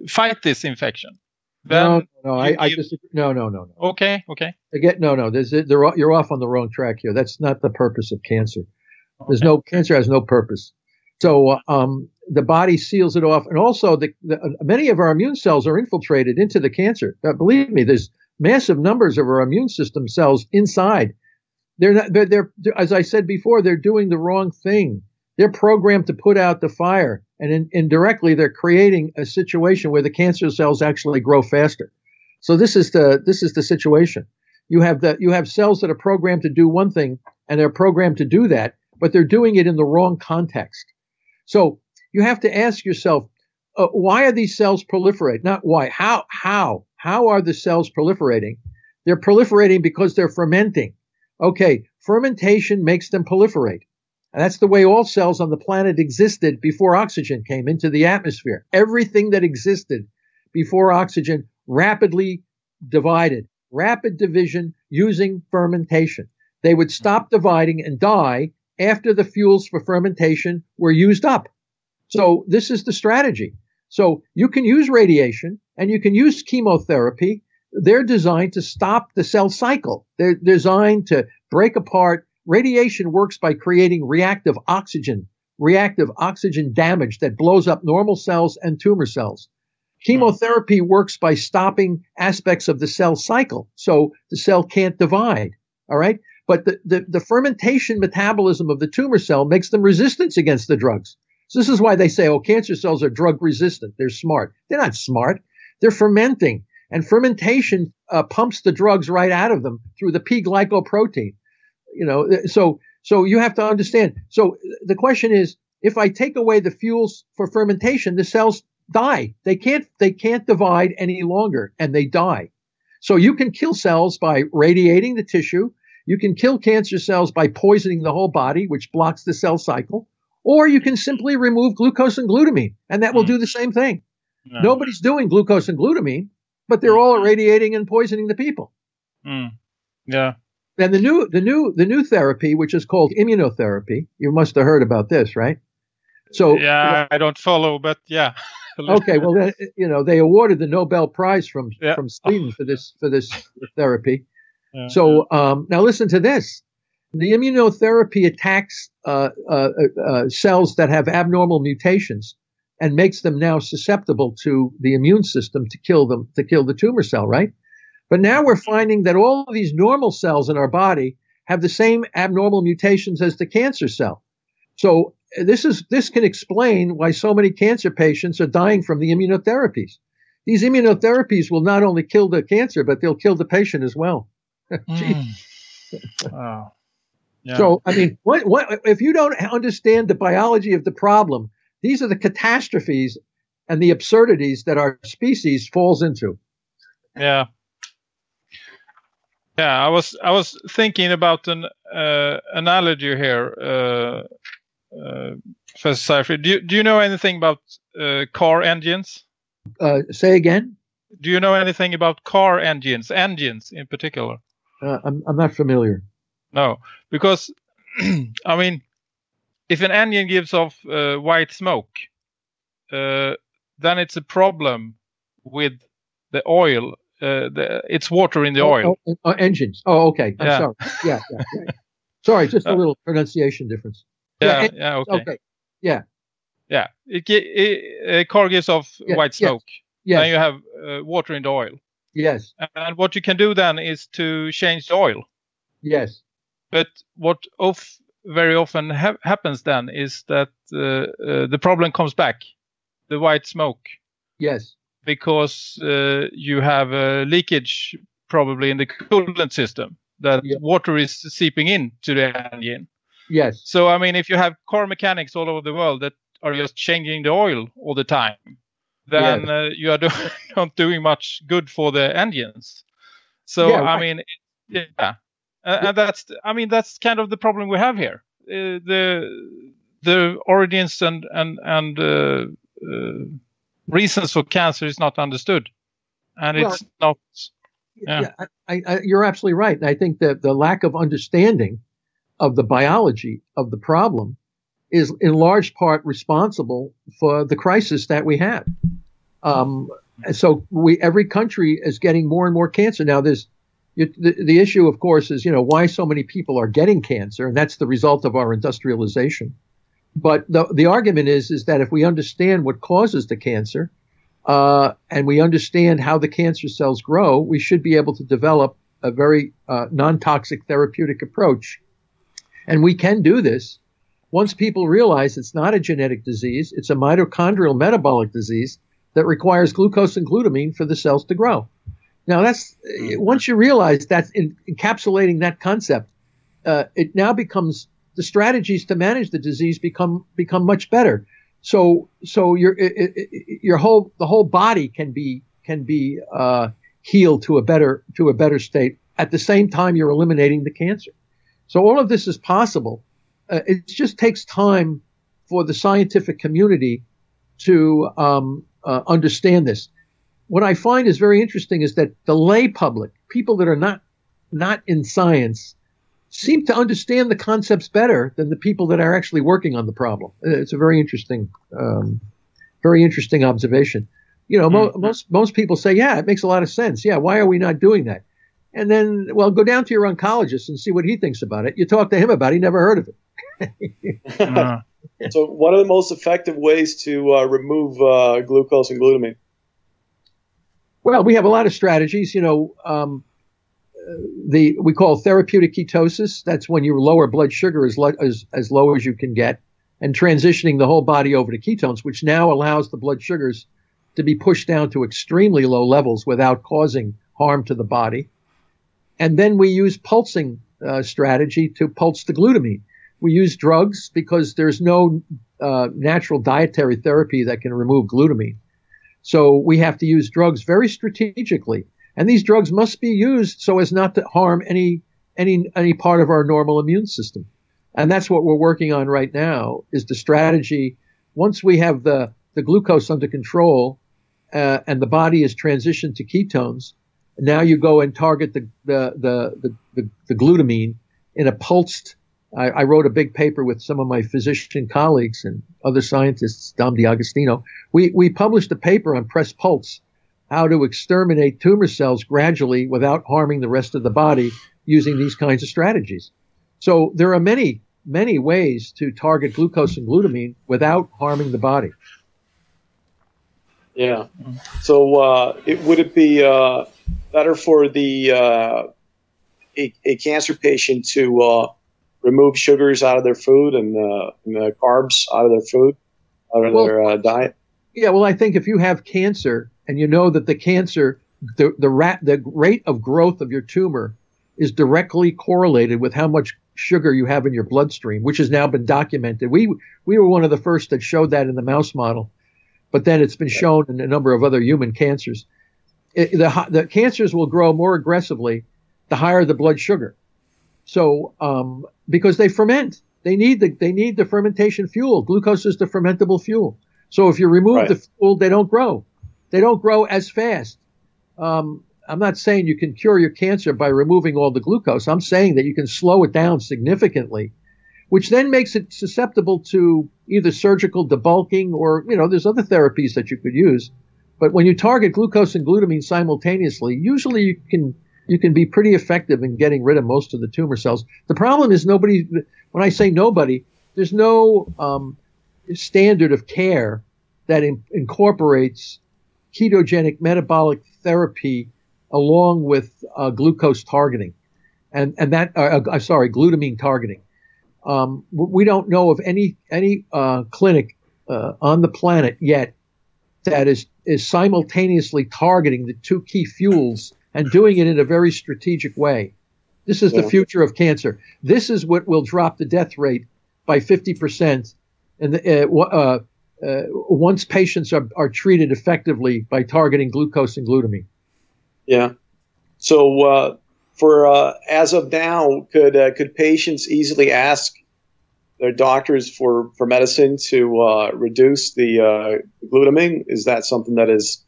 Speaker 6: fight this infection, then
Speaker 5: no, no, I, I disagree. No, no, no, no.
Speaker 6: Okay, okay.
Speaker 5: Again, no, no. There's, they're, you're off on the wrong track here. That's not the purpose of cancer. There's okay. no cancer has no purpose. So um, the body seals it off, and also the, the, many of our immune cells are infiltrated into the cancer. Uh, believe me, there's massive numbers of our immune system cells inside. They're not. They're, they're as I said before, they're doing the wrong thing. They're programmed to put out the fire, and in, indirectly, they're creating a situation where the cancer cells actually grow faster. So this is the this is the situation. You have the you have cells that are programmed to do one thing, and they're programmed to do that, but they're doing it in the wrong context. So you have to ask yourself, uh, why are these cells proliferate? Not why, how, how, how are the cells proliferating? They're proliferating because they're fermenting. Okay, fermentation makes them proliferate. And that's the way all cells on the planet existed before oxygen came into the atmosphere. Everything that existed before oxygen rapidly divided, rapid division using fermentation. They would stop dividing and die after the fuels for fermentation were used up. So this is the strategy. So you can use radiation and you can use chemotherapy. They're designed to stop the cell cycle. They're designed to break apart. Radiation works by creating reactive oxygen, reactive oxygen damage that blows up normal cells and tumor cells. Chemotherapy works by stopping aspects of the cell cycle. So the cell can't divide. All right. But the, the, the fermentation metabolism of the tumor cell makes them resistant against the drugs. So this is why they say, oh, cancer cells are drug resistant. They're smart. They're not smart. They're fermenting. And fermentation uh, pumps the drugs right out of them through the P glycoprotein. You know, so so you have to understand. So the question is, if I take away the fuels for fermentation, the cells die. They can't they can't divide any longer, and they die. So you can kill cells by radiating the tissue. You can kill cancer cells by poisoning the whole body, which blocks the cell cycle. Or you can simply remove glucose and glutamine, and that will mm. do the same thing. No. Nobody's doing glucose and glutamine, but they're all irradiating and poisoning the people.
Speaker 6: Mm. Yeah.
Speaker 5: And the new, the new, the new therapy, which is called immunotherapy, you must have heard about this, right?
Speaker 6: So yeah, I don't follow, but yeah. *laughs*
Speaker 5: okay, well, you know, they awarded the Nobel Prize from yeah. from Sweden for this for this therapy. *laughs* Yeah. So um, now listen to this: the immunotherapy attacks uh, uh, uh, cells that have abnormal mutations and makes them now susceptible to the immune system to kill them to kill the tumor cell, right? But now we're finding that all of these normal cells in our body have the same abnormal mutations as the cancer cell. So this is this can explain why so many cancer patients are dying from the immunotherapies. These immunotherapies will not only kill the cancer, but they'll kill the patient as well. *laughs* mm. wow. Yeah. So, I mean, what, what, if you don't understand the biology of the problem, these are the catastrophes and the absurdities that our species falls into.
Speaker 6: Yeah. Yeah, I was I was thinking about an uh, analogy here, uh, uh, Professor Seyfried. Do you, do you know anything about uh, car engines?
Speaker 5: Uh, say again.
Speaker 6: Do you know anything about car engines, engines in particular?
Speaker 5: Uh, I'm I'm not familiar.
Speaker 6: No, because *clears throat* I mean, if an engine gives off uh, white smoke, uh, then it's a problem with the oil. Uh, the, it's water in the
Speaker 5: oh,
Speaker 6: oil.
Speaker 5: Oh, oh, engines. Oh, okay. I'm yeah. sorry. Yeah, yeah, yeah. sorry, just a uh, little pronunciation difference.
Speaker 6: Yeah, yeah, yeah okay. okay.
Speaker 5: Yeah.
Speaker 6: Yeah, it, it, a car gives off yeah, white smoke. Yes. Then you have uh, water in the oil.
Speaker 5: Yes.
Speaker 6: And what you can do then is to change the oil.
Speaker 5: Yes.
Speaker 6: But what of very often ha- happens then is that uh, uh, the problem comes back, the white smoke.
Speaker 5: Yes.
Speaker 6: Because uh, you have a leakage probably in the coolant system that yeah. water is seeping into the engine.
Speaker 5: Yes.
Speaker 6: So I mean, if you have car mechanics all over the world that are just changing the oil all the time, then uh, you are *laughs* do- not doing much good for the engines. So yeah, I mean, yeah, uh, and that's I mean that's kind of the problem we have here. Uh, the the origins and and and uh, uh, reasons for cancer is not understood, and well, it's not.
Speaker 5: Yeah, yeah I, I, you're absolutely right. And I think that the lack of understanding of the biology of the problem is in large part responsible for the crisis that we have. Um, so we every country is getting more and more cancer now. There's the, the issue, of course, is you know why so many people are getting cancer, and that's the result of our industrialization. But the the argument is is that if we understand what causes the cancer, uh, and we understand how the cancer cells grow, we should be able to develop a very uh, non-toxic therapeutic approach. And we can do this once people realize it's not a genetic disease; it's a mitochondrial metabolic disease that requires glucose and glutamine for the cells to grow. Now, that's mm-hmm. once you realize that's in, encapsulating that concept, uh, it now becomes the strategies to manage the disease become become much better. So so your your whole the whole body can be can be uh, healed to a better to a better state. At the same time, you're eliminating the cancer. So all of this is possible. Uh, it just takes time for the scientific community to um, uh, understand this. What I find is very interesting is that the lay public, people that are not not in science, seem to understand the concepts better than the people that are actually working on the problem. Uh, it's a very interesting, um, very interesting observation. You know, mo- mm-hmm. most most people say, yeah, it makes a lot of sense. Yeah, why are we not doing that? And then, well, go down to your oncologist and see what he thinks about it. You talk to him about it, he never heard of it. *laughs*
Speaker 7: uh, so, what are the most effective ways to uh, remove uh, glucose and glutamine?
Speaker 5: Well, we have a lot of strategies. You know, um, the we call therapeutic ketosis. That's when your lower blood sugar is lo- as, as low as you can get, and transitioning the whole body over to ketones, which now allows the blood sugars to be pushed down to extremely low levels without causing harm to the body. And then we use pulsing uh, strategy to pulse the glutamine. We use drugs because there's no uh, natural dietary therapy that can remove glutamine. So we have to use drugs very strategically and these drugs must be used so as not to harm any any any part of our normal immune system. And that's what we're working on right now is the strategy. Once we have the, the glucose under control uh, and the body is transitioned to ketones, now you go and target the, the, the, the, the glutamine in a pulsed. I, I, wrote a big paper with some of my physician colleagues and other scientists, Dom D'Agostino. We, we published a paper on press pulse how to exterminate tumor cells gradually without harming the rest of the body using these kinds of strategies. So there are many, many ways to target glucose and glutamine without harming the body.
Speaker 7: Yeah. So uh, it, would it be uh, better for the uh, a, a, cancer patient to uh, remove sugars out of their food and, uh, and carbs out of their food, out of well, their uh, diet?
Speaker 5: Yeah. Well, I think if you have cancer, and you know that the cancer, the the, rat, the rate of growth of your tumor is directly correlated with how much sugar you have in your bloodstream, which has now been documented. We we were one of the first that showed that in the mouse model, but then it's been shown in a number of other human cancers. It, the the cancers will grow more aggressively the higher the blood sugar. So um, because they ferment, they need the they need the fermentation fuel. Glucose is the fermentable fuel. So if you remove right. the fuel, they don't grow they don't grow as fast. Um, I'm not saying you can cure your cancer by removing all the glucose. I'm saying that you can slow it down significantly, which then makes it susceptible to either surgical debulking or, you know, there's other therapies that you could use. But when you target glucose and glutamine simultaneously, usually you can you can be pretty effective in getting rid of most of the tumor cells. The problem is nobody. When I say nobody, there's no um, standard of care that in, incorporates ketogenic metabolic therapy along with uh, glucose targeting, and and that uh, uh, sorry glutamine targeting. Um, we don't know of any any uh, clinic uh, on the planet yet that is is simultaneously targeting the two key fuels and doing it in a very strategic way. This is yeah. the future of cancer. This is what will drop the death rate by 50% and the, uh, uh, once patients are, are treated effectively by targeting glucose and glutamine.
Speaker 7: Yeah. So uh, for uh, as of now, could uh, could patients easily ask their doctors for, for medicine to uh, reduce the uh, glutamine? Is that something that is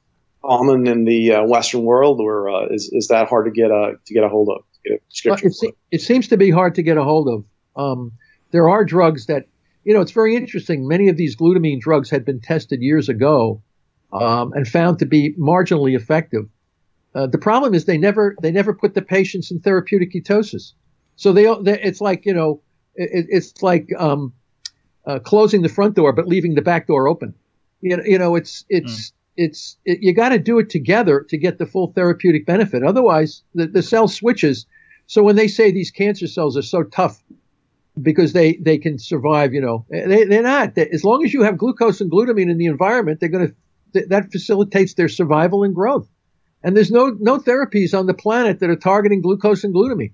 Speaker 7: common in the Western world, or is, is that hard to get a to get a hold of?
Speaker 5: Well, it, se- it, seems to be hard to get a hold of. Um, there are drugs that you know, it's very interesting. Many of these glutamine drugs had been tested years ago um, and found to be marginally effective. Uh, the problem is they never they never put the patients in therapeutic ketosis. So they, they it's like you know it, it's like um, uh, closing the front door but leaving the back door open. You know, you know it's it's mm. it's it, you got to do it together to get the full therapeutic benefit. Otherwise, the, the cell switches. So when they say these cancer cells are so tough, because they they can survive. You know, they they're not. They, as long as you have glucose and glutamine in the environment, they're going to th- that facilitates their survival and growth. And there's no no therapies on the planet that are targeting glucose and glutamine.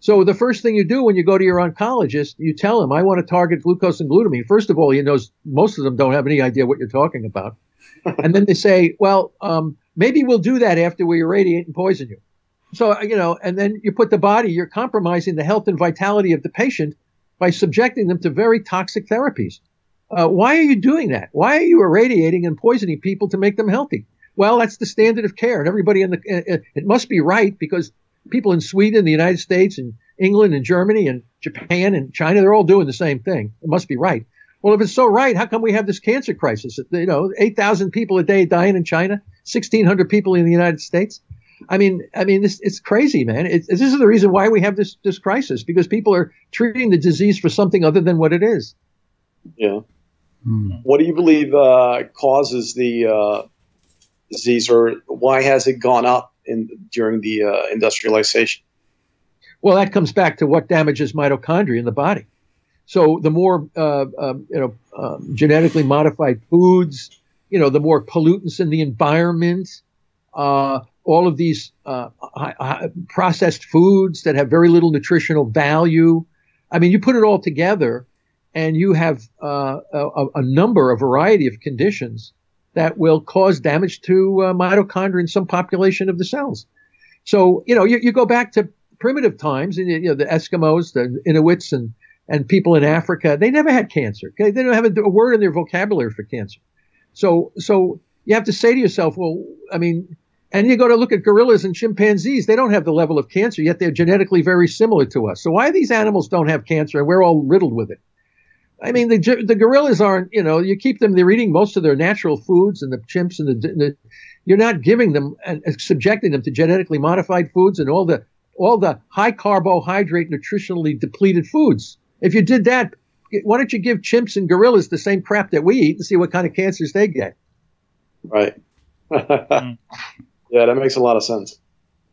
Speaker 5: So the first thing you do when you go to your oncologist, you tell him, I want to target glucose and glutamine. First of all, he knows most of them don't have any idea what you're talking about. *laughs* and then they say, well, um, maybe we'll do that after we irradiate and poison you. So, you know, and then you put the body, you're compromising the health and vitality of the patient by subjecting them to very toxic therapies. Uh, why are you doing that? Why are you irradiating and poisoning people to make them healthy? Well, that's the standard of care, and everybody in the uh, uh, it must be right because people in Sweden, the United States, and England, and Germany, and Japan, and China, they're all doing the same thing. It must be right. Well, if it's so right, how come we have this cancer crisis? You know, 8,000 people a day dying in China, 1,600 people in the United States. I mean, I mean, this it's crazy, man. It, this is the reason why we have this this crisis because people are treating the disease for something other than what it is.
Speaker 7: Yeah. Hmm. What do you believe uh, causes the uh, disease, or why has it gone up in during the uh, industrialization?
Speaker 5: Well, that comes back to what damages mitochondria in the body. So the more uh, um, you know, um, genetically modified foods, you know, the more pollutants in the environment, uh, all of these uh, processed foods that have very little nutritional value. I mean, you put it all together, and you have uh, a, a, number, a variety of conditions that will cause damage to uh, mitochondria in some population of the cells. So, you know, you, you go back to primitive times, and you know, the Eskimos, the Inuits, and and people in Africa, they never had cancer. Okay? They don't have a, a word in their vocabulary for cancer. So, so you have to say to yourself, well, I mean, and you go to look at gorillas and chimpanzees, they don't have the level of cancer, yet they're genetically very similar to us. So why these animals don't have cancer and we're all riddled with it? I mean, the, the gorillas aren't, you know, you keep them, they're eating most of their natural foods and the chimps and the, the you're not giving them and subjecting them to genetically modified foods and all the, all the high carbohydrate, nutritionally depleted foods. If you did that, why don't you give chimps and gorillas the same crap that we eat and see what kind of cancers they get?
Speaker 7: Right. *laughs* Mm. Yeah, that makes a lot of sense.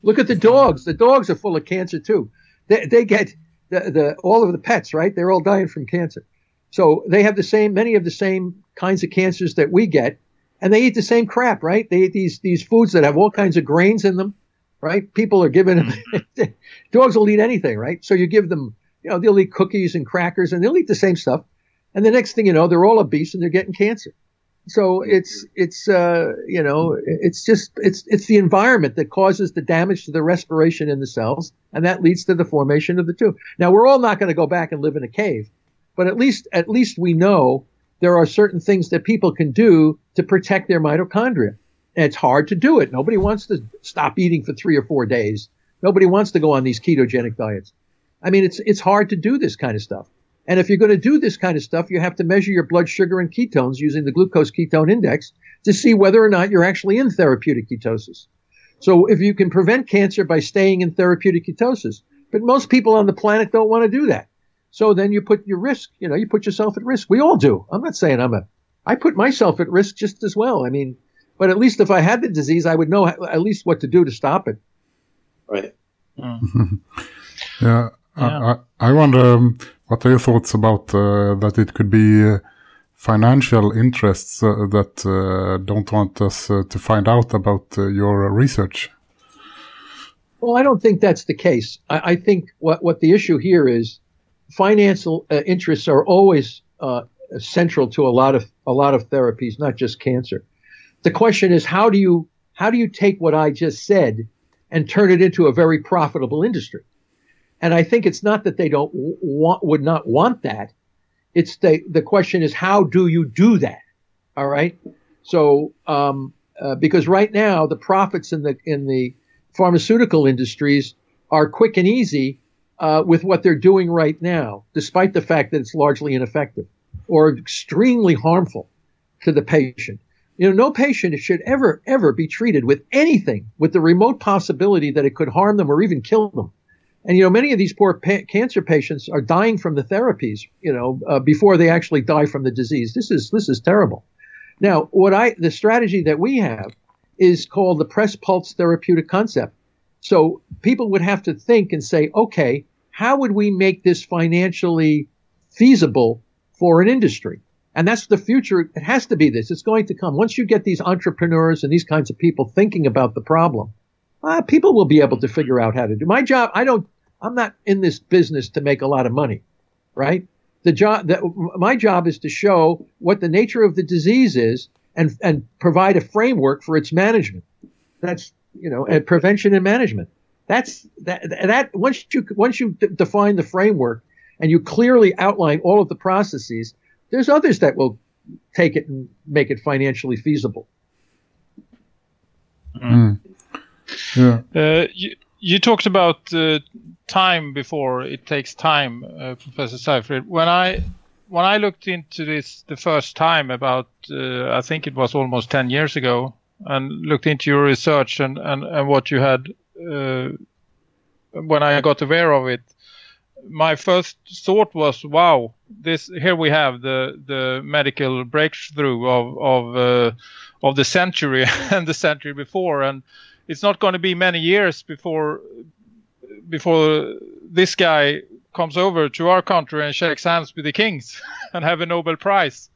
Speaker 5: Look at the dogs. The dogs are full of cancer too. They, they get the, the all of the pets, right? They're all dying from cancer. So they have the same, many of the same kinds of cancers that we get, and they eat the same crap, right? They eat these these foods that have all kinds of grains in them, right? People are giving them. *laughs* dogs will eat anything, right? So you give them, you know, they'll eat cookies and crackers, and they'll eat the same stuff, and the next thing you know, they're all obese and they're getting cancer. So it's it's uh, you know it's just it's it's the environment that causes the damage to the respiration in the cells, and that leads to the formation of the tube. Now we're all not going to go back and live in a cave, but at least at least we know there are certain things that people can do to protect their mitochondria. And it's hard to do it. Nobody wants to stop eating for three or four days. Nobody wants to go on these ketogenic diets. I mean, it's it's hard to do this kind of stuff. And if you're going to do this kind of stuff, you have to measure your blood sugar and ketones using the glucose ketone index to see whether or not you're actually in therapeutic ketosis. So if you can prevent cancer by staying in therapeutic ketosis, but most people on the planet don't want to do that. So then you put your risk, you know, you put yourself at risk. We all do. I'm not saying I'm a, I put myself at risk just as well. I mean, but at least if I had the disease, I would know at least what to do to stop it.
Speaker 7: Right.
Speaker 4: Mm. yeah. *laughs* yeah. I, I wonder, um, what are your thoughts about uh, that it could be uh, financial interests uh, that uh, don't want us uh, to find out about uh, your research?
Speaker 5: Well, I don't think that's the case. I, I think what, what the issue here is financial interests are always central to a lot of a lot of therapies, not just cancer. The question is how do you how do you take what I just said and turn it into a very profitable industry? And I think it's not that they don't want, would not want that. It's the, the question is, how do you do that? All right. So, um, uh, because right now the profits in the, in the pharmaceutical industries are quick and easy, uh, with what they're doing right now, despite the fact that it's largely ineffective or extremely harmful to the patient. You know, no patient should ever, ever be treated with anything with the remote possibility that it could harm them or even kill them. And you know, many of these poor pa- cancer patients are dying from the therapies, you know, uh, before they actually die from the disease. This is this is terrible. Now, what I the strategy that we have is called the press pulse therapeutic concept. So people would have to think and say, okay, how would we make this financially feasible for an industry? And that's the future. It has to be this. It's going to come. Once you get these entrepreneurs and these kinds of people thinking about the problem, uh, people will be able to figure out how to do. My job, I don't I'm not in this business to make a lot of money, right? The job that my job is to show what the nature of the disease is and and provide a framework for its management. That's you know, and prevention and management. That's that that once you once you d- define the framework and you clearly outline all of the processes, there's others that will take it and make it financially feasible.
Speaker 4: Mm. Yeah.
Speaker 6: Uh, you, you talked about uh, time before. It takes time, uh, Professor Seyfried. When I when I looked into this the first time, about uh, I think it was almost ten years ago, and looked into your research and and, and what you had. Uh, when I got aware of it, my first thought was, "Wow, this here we have the the medical breakthrough of of uh, of the century *laughs* and the century before, and it's not going to be many years before before this guy comes over to our country and shakes hands with the kings *laughs* and have a Nobel Prize.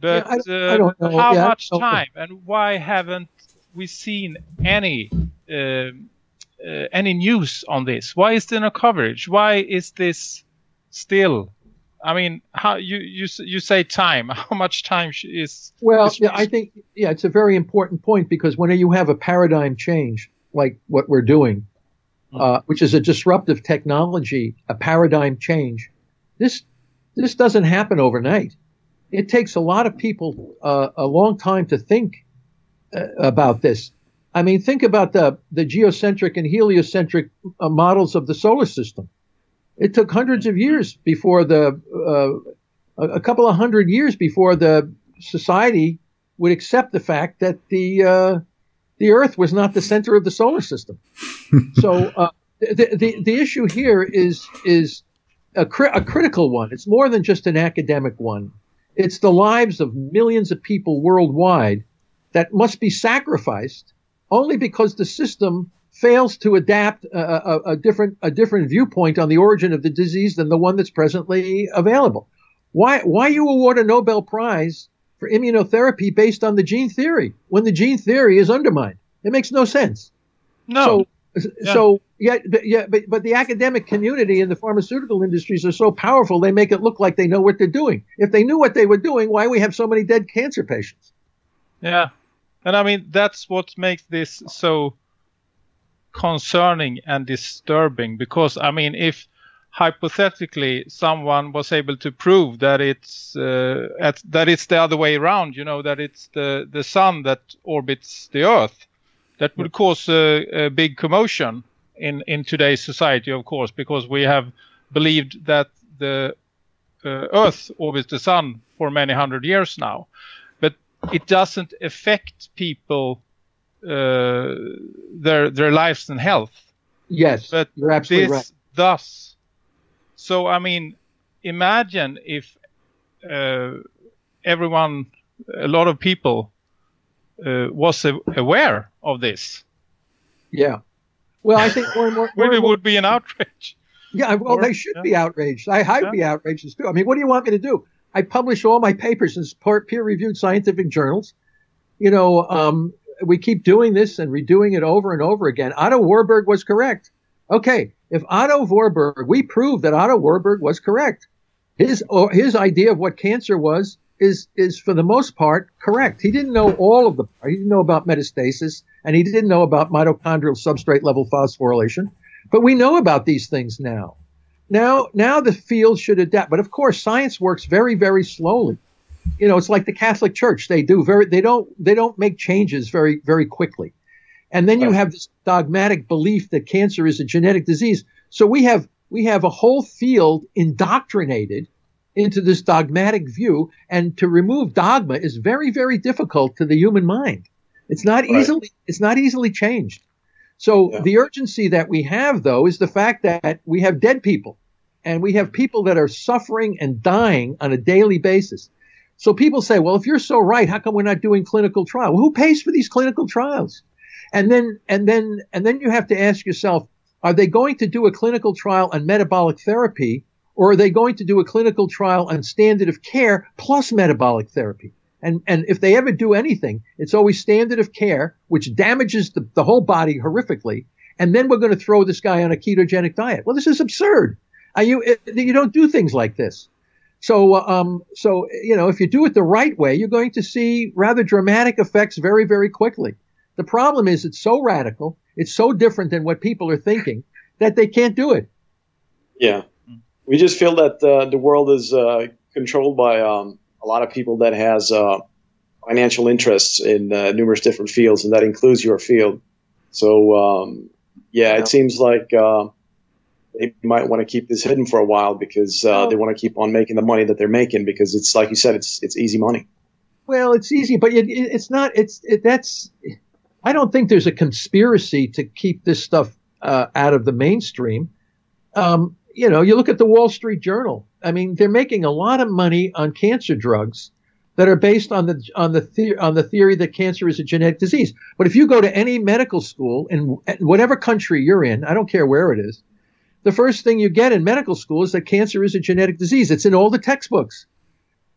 Speaker 6: But
Speaker 5: Yeah, I- I
Speaker 6: uh,
Speaker 5: know.
Speaker 6: how
Speaker 5: Yeah, I
Speaker 6: much time and why haven't we seen any um uh, any news on this? Why is there no coverage? Why is this still? I mean, how you you you say time? *laughs* How much time is?
Speaker 5: Well,
Speaker 6: is-
Speaker 5: yeah, I think yeah, it's a very important point because when you have a paradigm change like what we're doing, uh, which is a disruptive technology, a paradigm change, this this doesn't happen overnight. It takes a lot of people uh, a long time to think uh, about this. I mean, think about the the geocentric and heliocentric uh, models of the solar system. It took hundreds of years before the uh, a, couple of hundred years before the society would accept the fact that the uh, the Earth was not the center of the solar system. *laughs* so uh, the, the the issue here is is a, cri- a critical one. It's more than just an academic one. It's the lives of millions of people worldwide that must be sacrificed only because the system fails to adapt a, a, a different a different viewpoint on the origin of the disease than the one that's presently available. Why why you award a Nobel Prize for immunotherapy based on the gene theory when the gene theory is undermined? It makes no sense.
Speaker 6: No.
Speaker 5: So, so yeah, but, yeah, but, but the academic community and the pharmaceutical industries are so powerful they make it look like they know what they're doing. If they knew what they were doing, why we have so many dead cancer patients?
Speaker 6: Yeah. And I mean, that's what makes this so concerning and disturbing? Because, I mean, if hypothetically someone was able to prove that it's uh, at, that it's the other way around, you know, that it's the, the sun that orbits the earth, that would cause a, a big commotion in, in today's society, of course, because we have believed that the uh, earth orbits the sun for many hundred years now. But it doesn't affect people uh, their their lives and health
Speaker 5: Yes,
Speaker 6: but
Speaker 5: you're absolutely
Speaker 6: this
Speaker 5: right.
Speaker 6: does so i mean imagine if uh, everyone a lot of people uh, was aware of this
Speaker 5: Yeah. Well, I think more and more. *laughs* more
Speaker 6: maybe it would be an outrage
Speaker 5: Yeah, well,
Speaker 6: Or-
Speaker 5: they should
Speaker 6: yeah.
Speaker 5: be outraged. I, I'd
Speaker 6: Yeah.
Speaker 5: be outraged too. I mean, what do you want me to do? I publish all my papers in peer-reviewed scientific journals. You know, um, we keep doing this and redoing it over and over again. Otto Warburg was correct. Okay, if Otto Warburg, we proved that Otto Warburg was correct. His his idea of what cancer was is is for the most part correct. He didn't know all of the. He didn't know about metastasis, and he didn't know about mitochondrial substrate level phosphorylation. But we know about these things now. Now, now the field should adapt. But of course, science works very, very slowly. You know, it's like the Catholic Church. They do very, they don't, they don't make changes very, very quickly. And then you have this dogmatic belief that cancer is a genetic disease. So we have, we have a whole field indoctrinated into this dogmatic view. And to remove dogma is very, very difficult to the human mind. It's not
Speaker 7: Right.
Speaker 5: easily, it's not easily changed. So
Speaker 7: Yeah.
Speaker 5: the urgency that we have, though, is the fact that we have dead people and we have people that are suffering and dying on a daily basis. So people say, well, if you're so right, how come we're not doing clinical trial? Well, who pays for these clinical trials? And then, and then, and then you have to ask yourself, are they going to do a clinical trial on metabolic therapy or are they going to do a clinical trial on standard of care plus metabolic therapy? And, and if they ever do anything, it's always standard of care, which damages the, the whole body horrifically. and then we're going to throw this guy on a ketogenic diet. Well, this is absurd. Are you eh, you don't do things like this. So, um, so you know, if you do it the right way, you're going to see rather dramatic effects very, very quickly. The problem is it's so radical, it's so different than what people are thinking that they can't do it.
Speaker 7: Yeah, we just feel that uh, the world is uh, controlled by um, a lot of people that has uh, financial interests in uh, numerous different fields, and that includes your field. So, um, yeah, it seems like uh, they might want to keep this hidden for a while because uh, they want to keep on making the money that they're making because it's like you said, it's it's easy money.
Speaker 5: Well, it's easy, but it, it, it's not. It's it, that's. I don't think there's a conspiracy to keep this stuff uh, out of the mainstream. Um, you know, you look at the Wall Street Journal. I mean, they're making a lot of money on cancer drugs that are based on the on the, the on the theory that cancer is a genetic disease. But if you go to any medical school in whatever country you're in, I don't care where it is, the first thing you get in medical school is that cancer is a genetic disease. It's in all the textbooks.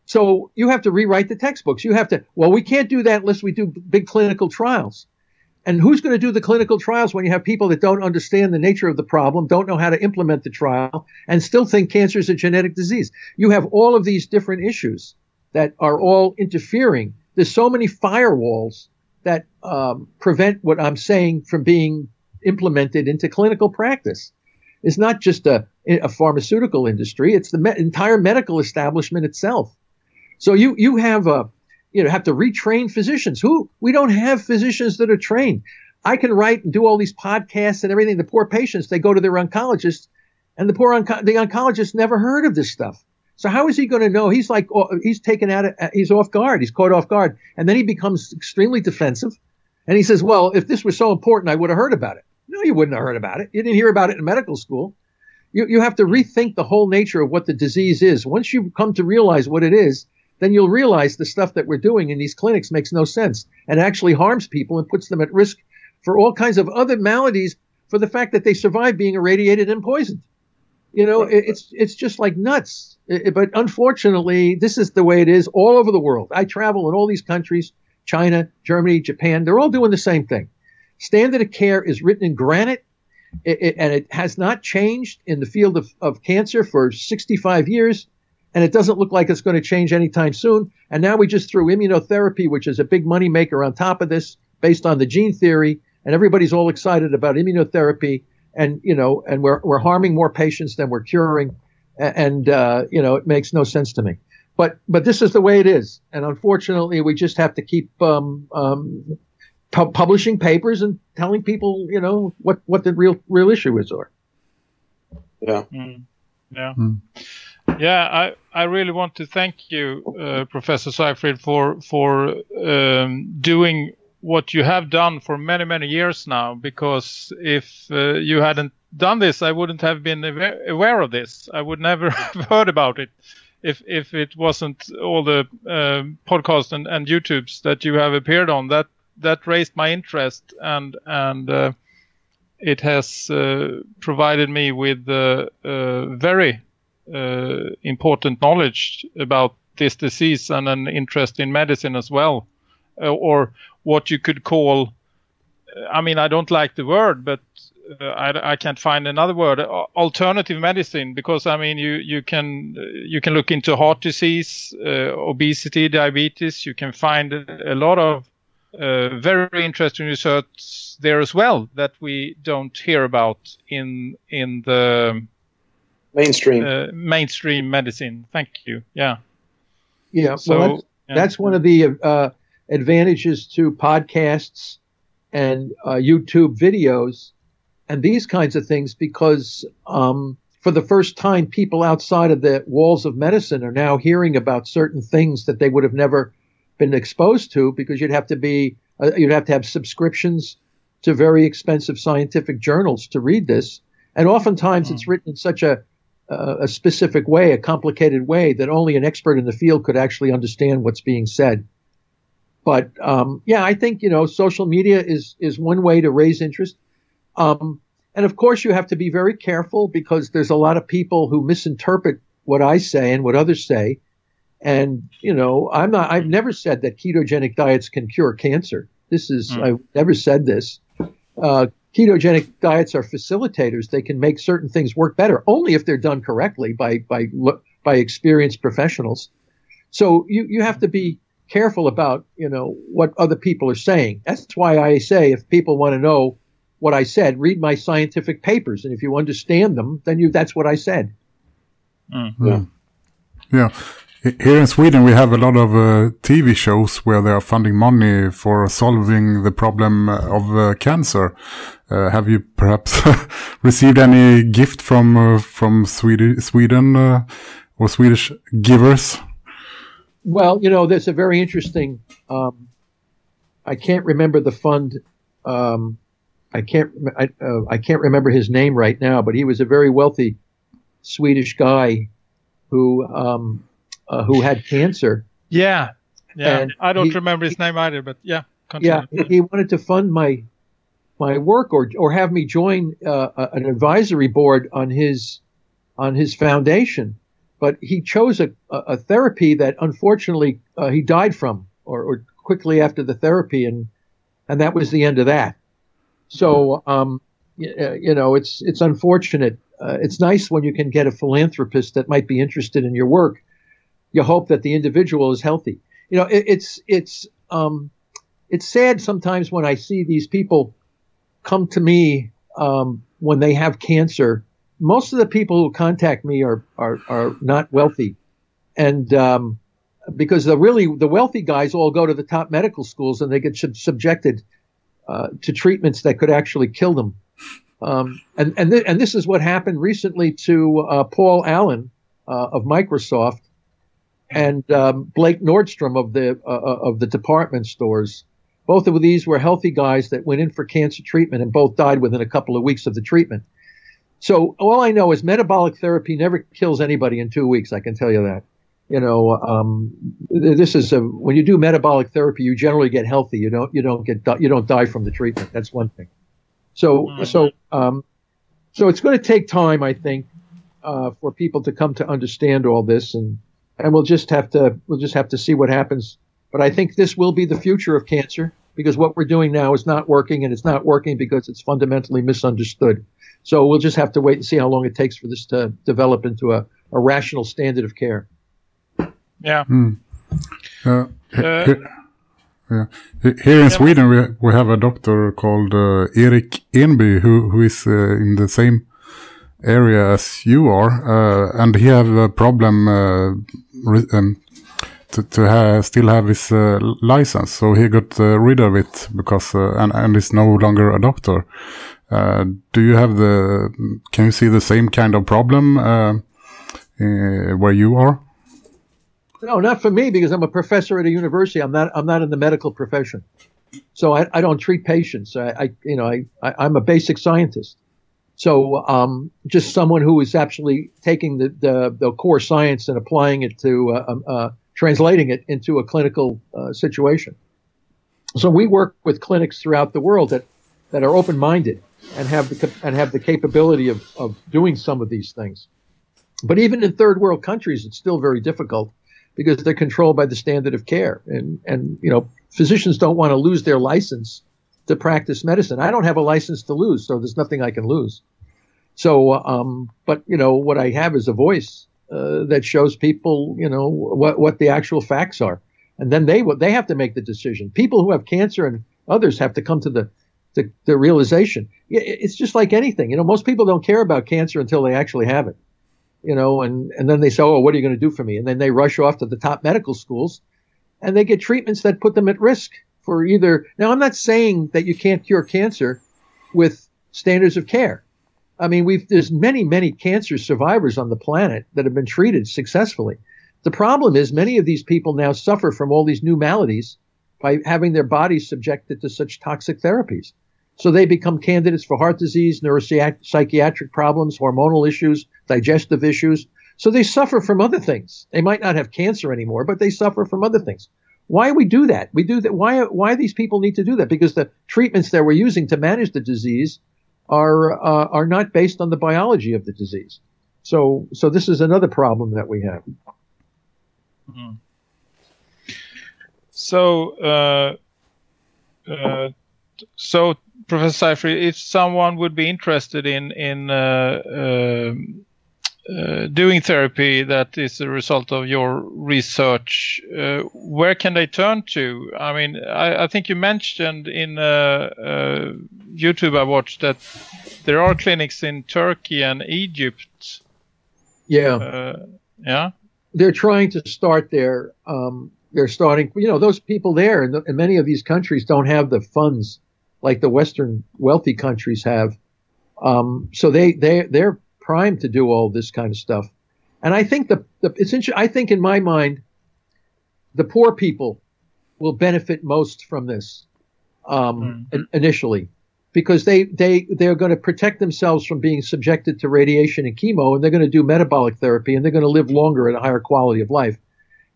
Speaker 5: So you have to rewrite the textbooks. You have to, well, we can't do that unless we do big clinical trials. And who's going to do the clinical trials when you have people that don't understand the nature of the problem, don't know how to implement the trial, and still think cancer is a genetic disease? You have all of these different issues that are all interfering. There's so many firewalls that um, prevent what I'm saying from being implemented into clinical practice is not just a, a pharmaceutical industry; it's the me- entire medical establishment itself. So you you have a you know have to retrain physicians. Who we don't have physicians that are trained. I can write and do all these podcasts and everything. The poor patients they go to their oncologist, and the poor onco- the oncologist never heard of this stuff. So how is he going to know? He's like oh, he's taken out of, he's off guard. He's caught off guard, and then he becomes extremely defensive, and he says, "Well, if this was so important, I would have heard about it." You wouldn't have heard about it. You didn't hear about it in medical school. You, you have to rethink the whole nature of what the disease is. Once you come to realize what it is, then you'll realize the stuff that we're doing in these clinics makes no sense and actually harms people and puts them at risk for all kinds of other maladies for the fact that they survive being irradiated and poisoned. You know, it's it's just like nuts. but unfortunately, this is the way it is all over the world. I travel in all these countries, China, Germany, Japan. They're all doing the same thing. Standard of care is written in granite, it, it, and it has not changed in the field of, of cancer for 65 years, and it doesn't look like it's going to change anytime soon. And now we just threw immunotherapy, which is a big money maker, on top of this, based on the gene theory, and everybody's all excited about immunotherapy, and you know, and we're we're harming more patients than we're curing, and uh, you know, it makes no sense to me. But but this is the way it is, and unfortunately, we just have to keep um, um, pu- publishing papers and telling people, you know, what, what the real real issue is. Or
Speaker 7: yeah,
Speaker 6: mm. yeah, mm. yeah. I I really want to thank you, uh, Professor Seyfried, for for um, doing what you have done for many many years now. Because if uh, you hadn't done this, I wouldn't have been aware of this. I would never *laughs* have heard about it if if it wasn't all the uh, podcasts and, and YouTubes that you have appeared on. That that raised my interest and and uh, it has uh, provided me with uh, uh very uh, important knowledge about this disease and an interest in medicine as well, uh, or what you could call. I mean, I don't like the word, but I, I, can't find another word. Alternative medicine, because I mean, you you can you can look into heart disease, obesity, diabetes. You can find a lot of uh, very interesting research there as well that we don't hear about in in the
Speaker 7: mainstream
Speaker 6: uh, mainstream medicine. Thank you. Yeah.
Speaker 5: Yeah. So, well, that's, yeah. that's one of the uh, advantages to podcasts and uh, YouTube videos and these kinds of things because um, for the first time, people outside of the walls of medicine are now hearing about certain things that they would have never been exposed to because you'd have to be uh, you'd have to have subscriptions to very expensive scientific journals to read this, and oftentimes mm. it's hmm. written in such a uh, a specific way, a complicated way that only an expert in the field could actually understand what's being said. But um, yeah, I think you know social media is is one way to raise interest. Um, and of course, you have to be very careful because there's a lot of people who misinterpret what I say and what others say. And, you know, I'm not, I've never said that ketogenic diets can cure cancer. This is, mm. I've never said this. Uh, ketogenic diets are facilitators. They can make certain things work better only if they're done correctly by by by experienced professionals. So you you have to be careful about you know what other people are saying. That's why I say if people want to know what I said, read my scientific papers, and if you understand them, then you that's what I said.
Speaker 6: Mm.
Speaker 4: Yeah. Yeah. Here in Sweden, we have a lot of uh, TV shows where they are funding money for solving the problem of uh, cancer. Uh, have you perhaps *laughs* received any gift from uh, from Sweden, Sweden uh, or Swedish givers?
Speaker 5: Well, you know, there's a very interesting. Um, I can't remember the fund. Um, I can't. I, uh, I can't remember his name right now, but he was a very wealthy Swedish guy who um, uh, who had cancer.
Speaker 6: Yeah, yeah.
Speaker 5: And
Speaker 6: I don't
Speaker 5: he-
Speaker 6: remember his name either, but yeah. Continue.
Speaker 5: Yeah, he wanted to fund my my work or or have me join uh, a- an advisory board on his on his foundation, but he chose a, a a therapy that unfortunately uh, he died from or, or quickly after the therapy, and and that was the end of that. So um, uh, you know, it's it's unfortunate. Uh, it's nice when you can get a philanthropist that might be interested in your work. You hope that the individual is healthy. You know, it, it's it's um, it's sad sometimes when I see these people come to me um, when they have cancer. Most of the people who contact me are are, are not wealthy, and um, because the really the wealthy guys all go to the top medical schools and they get sub- subjected uh, to treatments that could actually kill them. Um, and and th- and this is what happened recently to uh, Paul Allen uh, of Microsoft and um, Blake Nordstrom of the uh, of the department stores. Both of these were healthy guys that went in for cancer treatment and both died within a couple of weeks of the treatment. So all I know is metabolic therapy never kills anybody in two weeks. I can tell you that. You know, um, this is a, when you do metabolic therapy, you generally get healthy. You don't you don't get you don't die from the treatment. That's one thing. So so um, so it's going to take time, I think, uh, for people to come to understand all this, and and we'll just have to we'll just have to see what happens. But I think this will be the future of cancer because what we're doing now is not working, and it's not working because it's fundamentally misunderstood. So we'll just have to wait and see how long it takes for this to develop into a, a rational standard of care.
Speaker 6: Yeah.
Speaker 4: Uh,
Speaker 6: Uh,
Speaker 4: he- yeah. Here in Sweden, we we have a doctor called uh, Erik Enby who who is uh, in the same area as you are, uh, and he have a problem uh, um, to to ha- still have his uh, license, so he got rid of it because and and is no longer a doctor. Do you have the? Can you see the same kind of problem where you are?
Speaker 5: No, not for me because I'm a professor at a university. I'm not. I'm not in the medical profession, so I, I don't treat patients. I, I you know, I, I I'm a basic scientist. So um, just someone who is actually taking the, the, the core science and applying it to uh, um, uh, translating it into a clinical uh, situation. So we work with clinics throughout the world that, that are open-minded and have the and have the capability of, of doing some of these things. But even in third world countries, it's still very difficult because they're controlled by the standard of care. And, and, you know, physicians don't want to lose their license to practice medicine. I don't have a license to lose, so there's nothing I can lose. So, um, but, you know, what I have is a voice uh, that shows people, you know, what, what the actual facts are. And then they, they have to make the decision. People who have cancer and others have to come to the, the, the realization. It's just like anything. You know, most people don't care about cancer until they actually have it you know, and, and then they say, oh, what are you going to do for me? And then they rush off to the top medical schools and they get treatments that put them at risk for either. Now, I'm not saying that you can't cure cancer with standards of care. I mean, we've, there's many, many cancer survivors on the planet that have been treated successfully. The problem is many of these people now suffer from all these new maladies by having their bodies subjected to such toxic therapies. So they become candidates for heart disease, neuropsychiatric problems, hormonal issues, digestive issues. So they suffer from other things. They might not have cancer anymore, but they suffer from other things. Why we do that? We do that. Why, why these people need to do that? Because the treatments that we're using to manage the disease are, uh, are not based on the biology of the disease. So, so this is another problem that we have.
Speaker 6: So, uh, uh, so Professor Seyfried, if someone would be interested in in uh, doing therapy that is a result of your research, uh, where can they turn to? I mean, I, I think you mentioned in uh, uh YouTube I watched that there are clinics in Turkey and Egypt.
Speaker 5: Yeah.
Speaker 6: Uh, yeah.
Speaker 5: They're trying to start there. Um, they're starting, you know, those people there in, the, in many of these countries don't have the funds like the Western wealthy countries have. Um, so they, they, they're primed to do all this kind of stuff. And I think the, the it's interesting. I think in my mind, the poor people will benefit most from this um, mm. initially because they they they're going to protect themselves from being subjected to radiation and chemo, and they're going to do metabolic therapy, and they're going to live longer and a higher quality of life.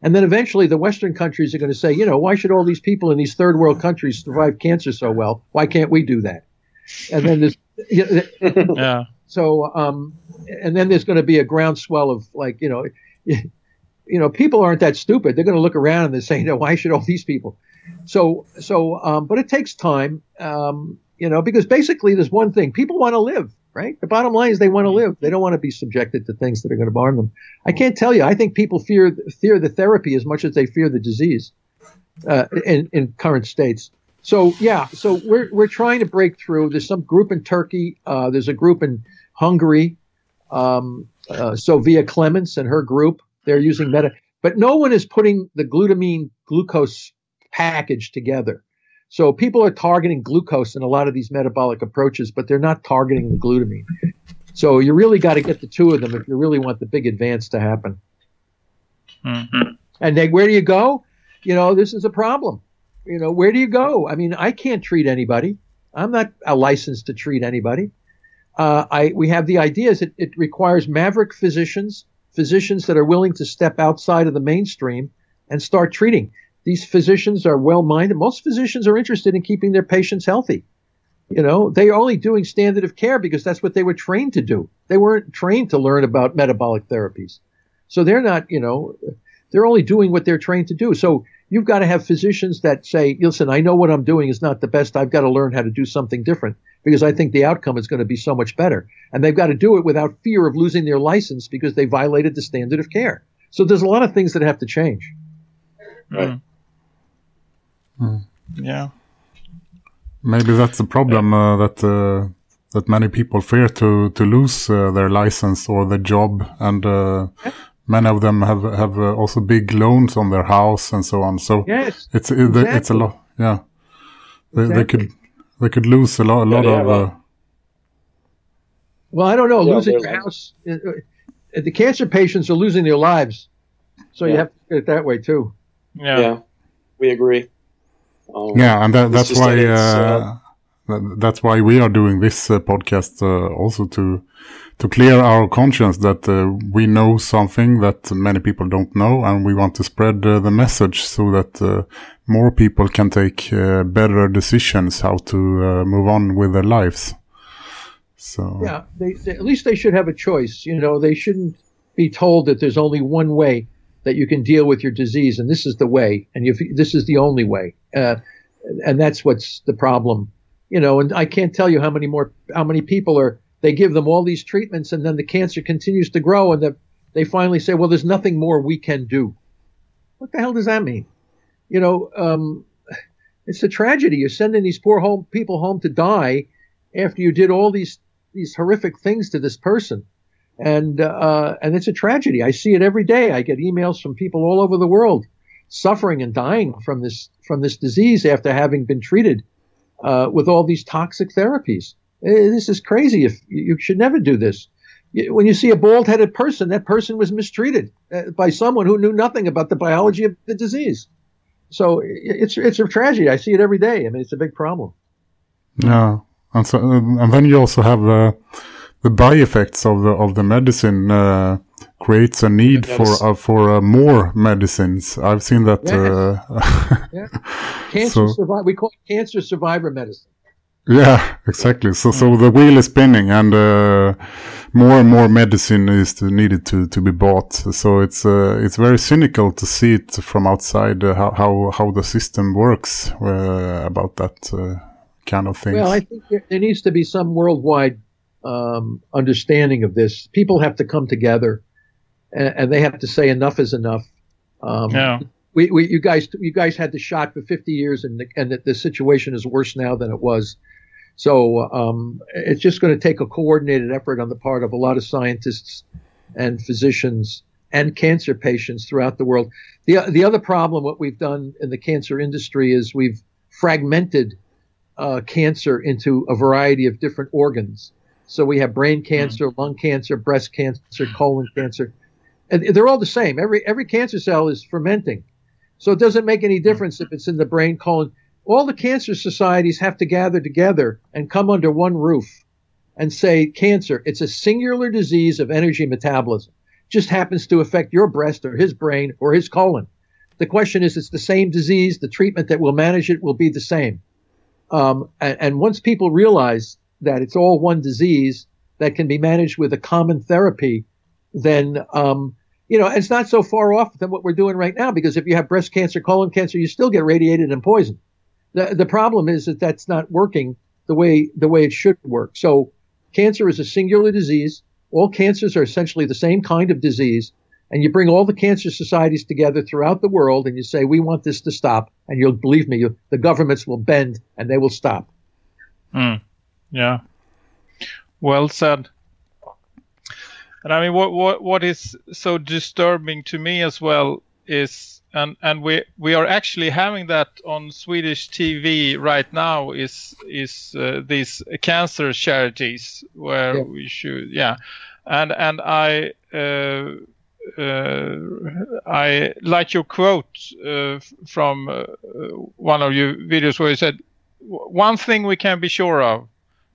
Speaker 5: And then eventually, the Western countries are going to say, you know, why should all these people in these third world countries survive cancer so well? Why can't we do that? And then there's *laughs* yeah. So, um, and then there's going to be a groundswell of like, you know, *laughs* you know, people aren't that stupid. They're going to look around and they say, you know, why should all these people? So, so, um, but it takes time, um, you know, because basically there's one thing: people want to live, right? The bottom line is they want to live. They don't want to be subjected to things that are going to harm them. I can't tell you. I think people fear fear the therapy as much as they fear the disease uh, in in current states. So yeah, so we're we're trying to break through. There's some group in Turkey. Uh, there's a group in Hungary, um, uh, Clemens and her group, they're using meta, but no one is putting the glutamine glucose package together. So people are targeting glucose in a lot of these metabolic approaches, but they're not targeting the glutamine. So you really got to get the two of them if you really want the big advance to happen. Mm-hmm. And then where do you go? You know, this is a problem. You know, where do you go? I mean, I can't treat anybody. I'm not a license to treat anybody uh, I, we have the ideas. It, it requires maverick physicians, physicians that are willing to step outside of the mainstream and start treating. These physicians are well minded. Most physicians are interested in keeping their patients healthy. You know, they are only doing standard of care because that's what they were trained to do. They weren't trained to learn about metabolic therapies. So they're not, you know, they're only doing what they're trained to do. So you've got to have physicians that say, listen, I know what I'm doing is not the best. I've got to learn how to do something different because I think the outcome is going to be so much better. And they've got to do it without fear of losing their license because they violated the standard of care. So there's a lot of things that have to change.
Speaker 6: Right. Mm. Yeah.
Speaker 4: Maybe that's the problem uh, that uh, that many people fear to to lose uh, their license or their job, and uh, many of them have have uh, also big loans on their house and so on. So
Speaker 5: yes,
Speaker 4: it's exactly. it's a lot. Yeah, they, exactly. they could they could lose a lot, a lot yeah, of. Uh,
Speaker 5: well, I don't know. Yeah, losing your house, uh, uh, the cancer patients are losing their lives, so you have to look at it that way too.
Speaker 7: Yeah, yeah we agree.
Speaker 4: Um, yeah, and that, that's why uh, uh, that's why we are doing this uh, podcast also to to clear our conscience that uh, we know something that many people don't know and we want to spread uh, the message so that uh, more people can take uh, better decisions how to uh, move on with their lives. So
Speaker 5: yeah they, they, at least they should have a choice you know they shouldn't be told that there's only one way that you can deal with your disease and this is the way and this is the only way uh, and that's what's the problem you know and i can't tell you how many more how many people are they give them all these treatments and then the cancer continues to grow and the, they finally say, well, there's nothing more we can do. What the hell does that mean? You know, um, it's a tragedy. You're sending these poor home people home to die after you did all these these horrific things to this person, and uh, and it's a tragedy. I see it every day. I get emails from people all over the world suffering and dying from this from this disease after having been treated uh, with all these toxic therapies. This is crazy. If you should never do this. When you see a bald-headed person, that person was mistreated eh, by someone who knew nothing about the biology of the disease. So it's it's a tragedy. I see it every day. I mean, it's a big problem.
Speaker 4: Yeah, and so and then you also have uh, the by effects of the of the medicine uh, creates a need for uh, for uh, more medicines. I've seen that. Yes. Uh, *laughs*
Speaker 5: yeah. Cancer so, survive. We call it cancer survivor medicine.
Speaker 4: Yeah, exactly. So, so the wheel is spinning, and uh, more and more medicine is needed to, to be bought. So it's uh, it's very cynical to see it from outside uh, how, how how the system works uh, about that. Uh, kind of thing.
Speaker 5: Well, I think there, there needs to be some worldwide um, understanding of this. People have to come together, and, and they have to say enough is enough. Um,
Speaker 6: Yeah.
Speaker 5: we, we, you guys, you guys had the shot for 50 years, and the, and the, the situation is worse now than it was. So um, it's just going to take a coordinated effort on the part of a lot of scientists and physicians and cancer patients throughout the world. The the other problem, what we've done in the cancer industry, is we've fragmented uh, cancer into a variety of different organs. So we have brain cancer, lung cancer, breast cancer, colon cancer, and they're all the same. Every every cancer cell is fermenting, so it doesn't make any difference if it's in the brain, colon. All the cancer societies have to gather together and come under one roof and say cancer. It's a singular disease of energy metabolism. Just happens to affect your breast or his brain or his colon. The question is, it's the same disease. The treatment that will manage it will be the same. Um, and, and once people realize that it's all one disease that can be managed with a common therapy, then um, you know it's not so far off than what we're doing right now. Because if you have breast cancer, colon cancer, you still get radiated and poisoned. The the problem is that that's not working the way the way it should work. So cancer is a singular disease. All cancers are essentially the same kind of disease. And you bring all the cancer societies together throughout the world and you say, we want this to stop. And you'll believe me, you, the governments will bend and they will stop.
Speaker 6: Mm. Yeah. Well said. And I mean, what what what is so disturbing to me as well is, and and we we are actually having that on Swedish TV right now. Is is uh, these cancer charities where
Speaker 5: Yeah.
Speaker 6: we should, yeah, and and I. Uh, uh, I like your quote uh, from uh, one of your videos where you said, "One thing we can be sure of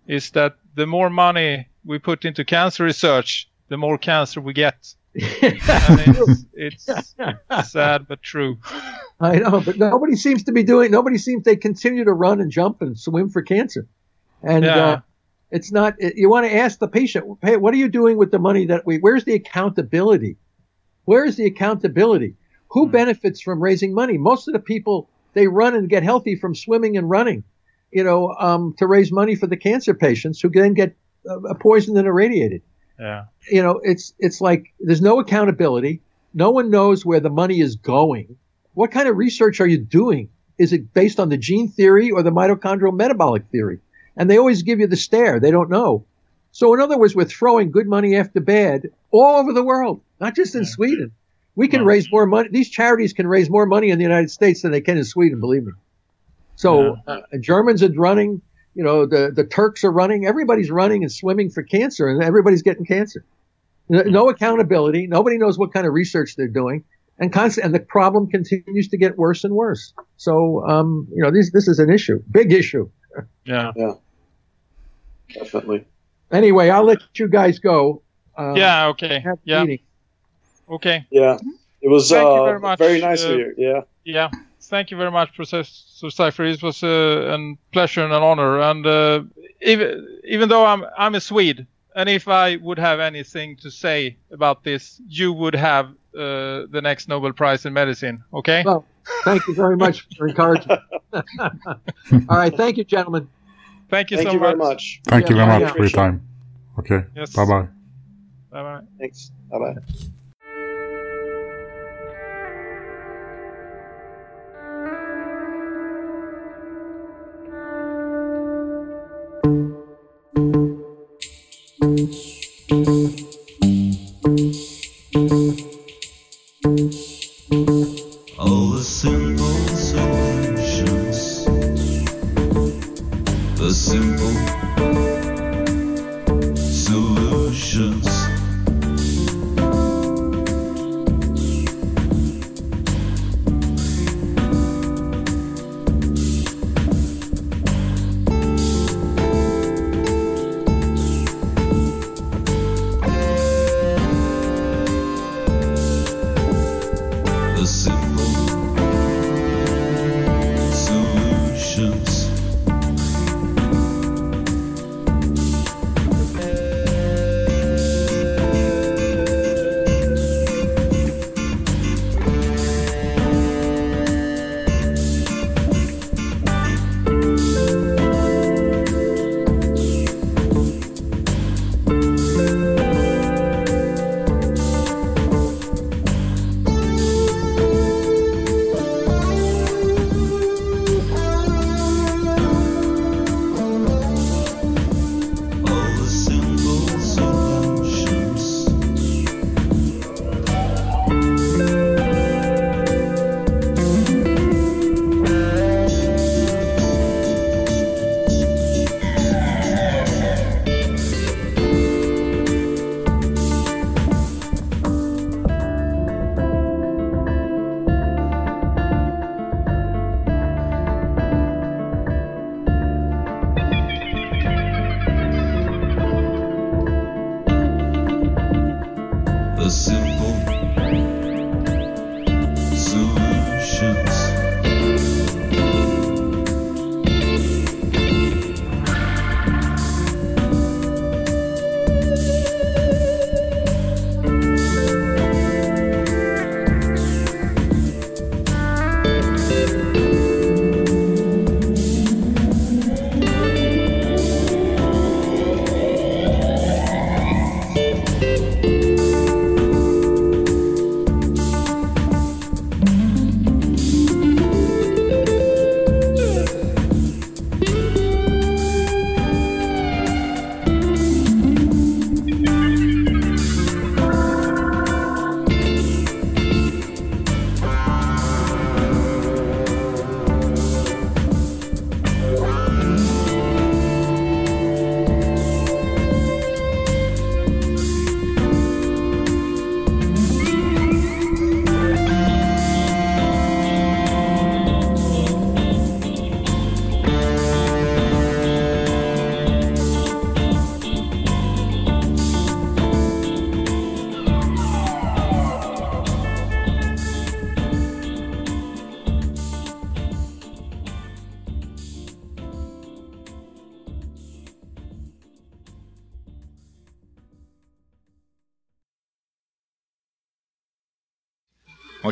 Speaker 6: is that the more money we put into cancer research, the more cancer we get. *laughs* it's, it's sad but true.
Speaker 5: I know, but nobody seems to be doing. Nobody seems they continue to run and jump and swim for cancer, and
Speaker 6: Yeah.
Speaker 5: uh, it's not. You want to ask the patient, hey, what are you doing with the money that we? Where's the accountability? Where is the accountability? Who benefits from raising money? Most of the people they run and get healthy from swimming and running, you know, um, to raise money for the cancer patients who then get uh, poisoned and irradiated
Speaker 6: Yeah.
Speaker 5: you know, it's it's like there's no accountability. No one knows where the money is going. What kind of research are you doing? Is it based on the gene theory or the mitochondrial metabolic theory? And they always give you the stare. They don't know. So in other words, we're throwing good money after bad all over the world, not just in Sweden. We can
Speaker 6: Wow.
Speaker 5: raise more money. These charities can raise more money in the United States than they can in Sweden, believe me. So uh, Germans are running, you know, the, the Turks are running. Everybody's running and swimming for cancer, and everybody's getting cancer. No, no accountability. Nobody knows what kind of research they're doing, and constant. And the problem continues to get worse and worse. So, um, you know, this this is an issue, big issue. *laughs*
Speaker 6: Yeah.
Speaker 7: yeah, Definitely.
Speaker 5: Anyway, I'll let you guys go. Uh,
Speaker 6: Yeah. Okay.
Speaker 5: have
Speaker 6: Yeah.
Speaker 5: meeting.
Speaker 6: Okay.
Speaker 7: Yeah. It was
Speaker 6: Thank you
Speaker 7: uh,
Speaker 6: very much,
Speaker 7: nice
Speaker 6: uh,
Speaker 7: of you. Yeah.
Speaker 6: Yeah. Thank you very much, Professor Seyfried. It was uh, a pleasure and an honor. And uh, even even though I'm I'm a Swede, and if I would have anything to say about this, you would have uh, the next Nobel Prize in medicine. Okay.
Speaker 5: Well, thank you very much for encouragement. *laughs* All right, thank you, gentlemen.
Speaker 6: Thank you
Speaker 7: Thank
Speaker 6: so
Speaker 7: you
Speaker 6: much.
Speaker 7: very much.
Speaker 4: Thank you
Speaker 5: Yeah,
Speaker 4: very
Speaker 5: yeah.
Speaker 4: much for your time. Okay.
Speaker 6: Yes.
Speaker 4: Bye bye.
Speaker 6: Bye bye.
Speaker 7: Thanks. Bye bye.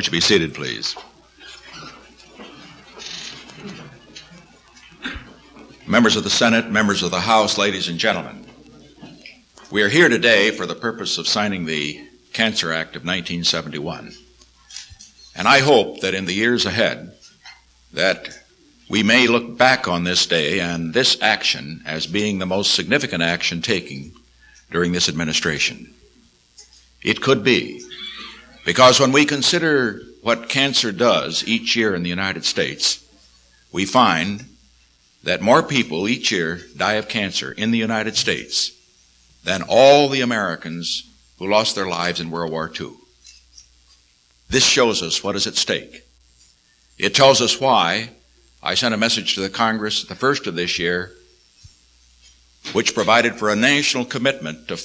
Speaker 8: Won't you be seated, please? Members of the Senate, members of the House, ladies and gentlemen, we are here today for the purpose of signing the Cancer Act of 1971. And I hope that in the years ahead that we may look back on this day and this action as being the most significant action taken during this administration. It could be because when we consider what cancer does each year in the United States, we find that more people each year die of cancer in the United States than all the Americans who lost their lives in World War II. This shows us what is at stake. It tells us why I sent a message to the Congress the first of this year, which provided for a national commitment to,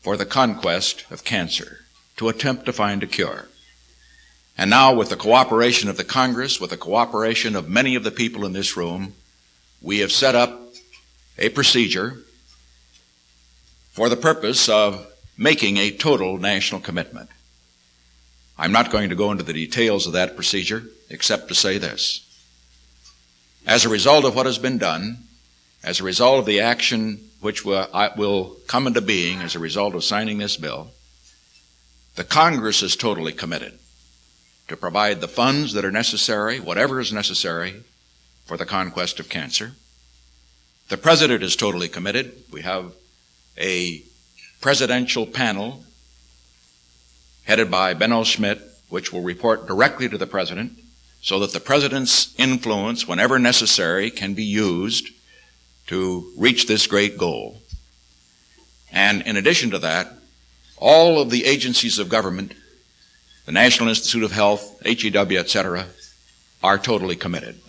Speaker 8: for the conquest of cancer, to attempt to find a cure. And now, with the cooperation of the Congress, with the cooperation of many of the people in this room, we have set up a procedure for the purpose of making a total national commitment. I'm not going to go into the details of that procedure except to say this. As a result of what has been done, as a result of the action which will, come into being as a result of signing this bill, the Congress is totally committed to provide the funds that are necessary, whatever is necessary, for the conquest of cancer. The President is totally committed. We have a presidential panel headed by Benno Schmidt, which will report directly to the President so that the President's influence, whenever necessary, can be used to reach this great goal. And in addition to that, all of the agencies of government, the National Institute of Health, HEW, etc., are totally committed.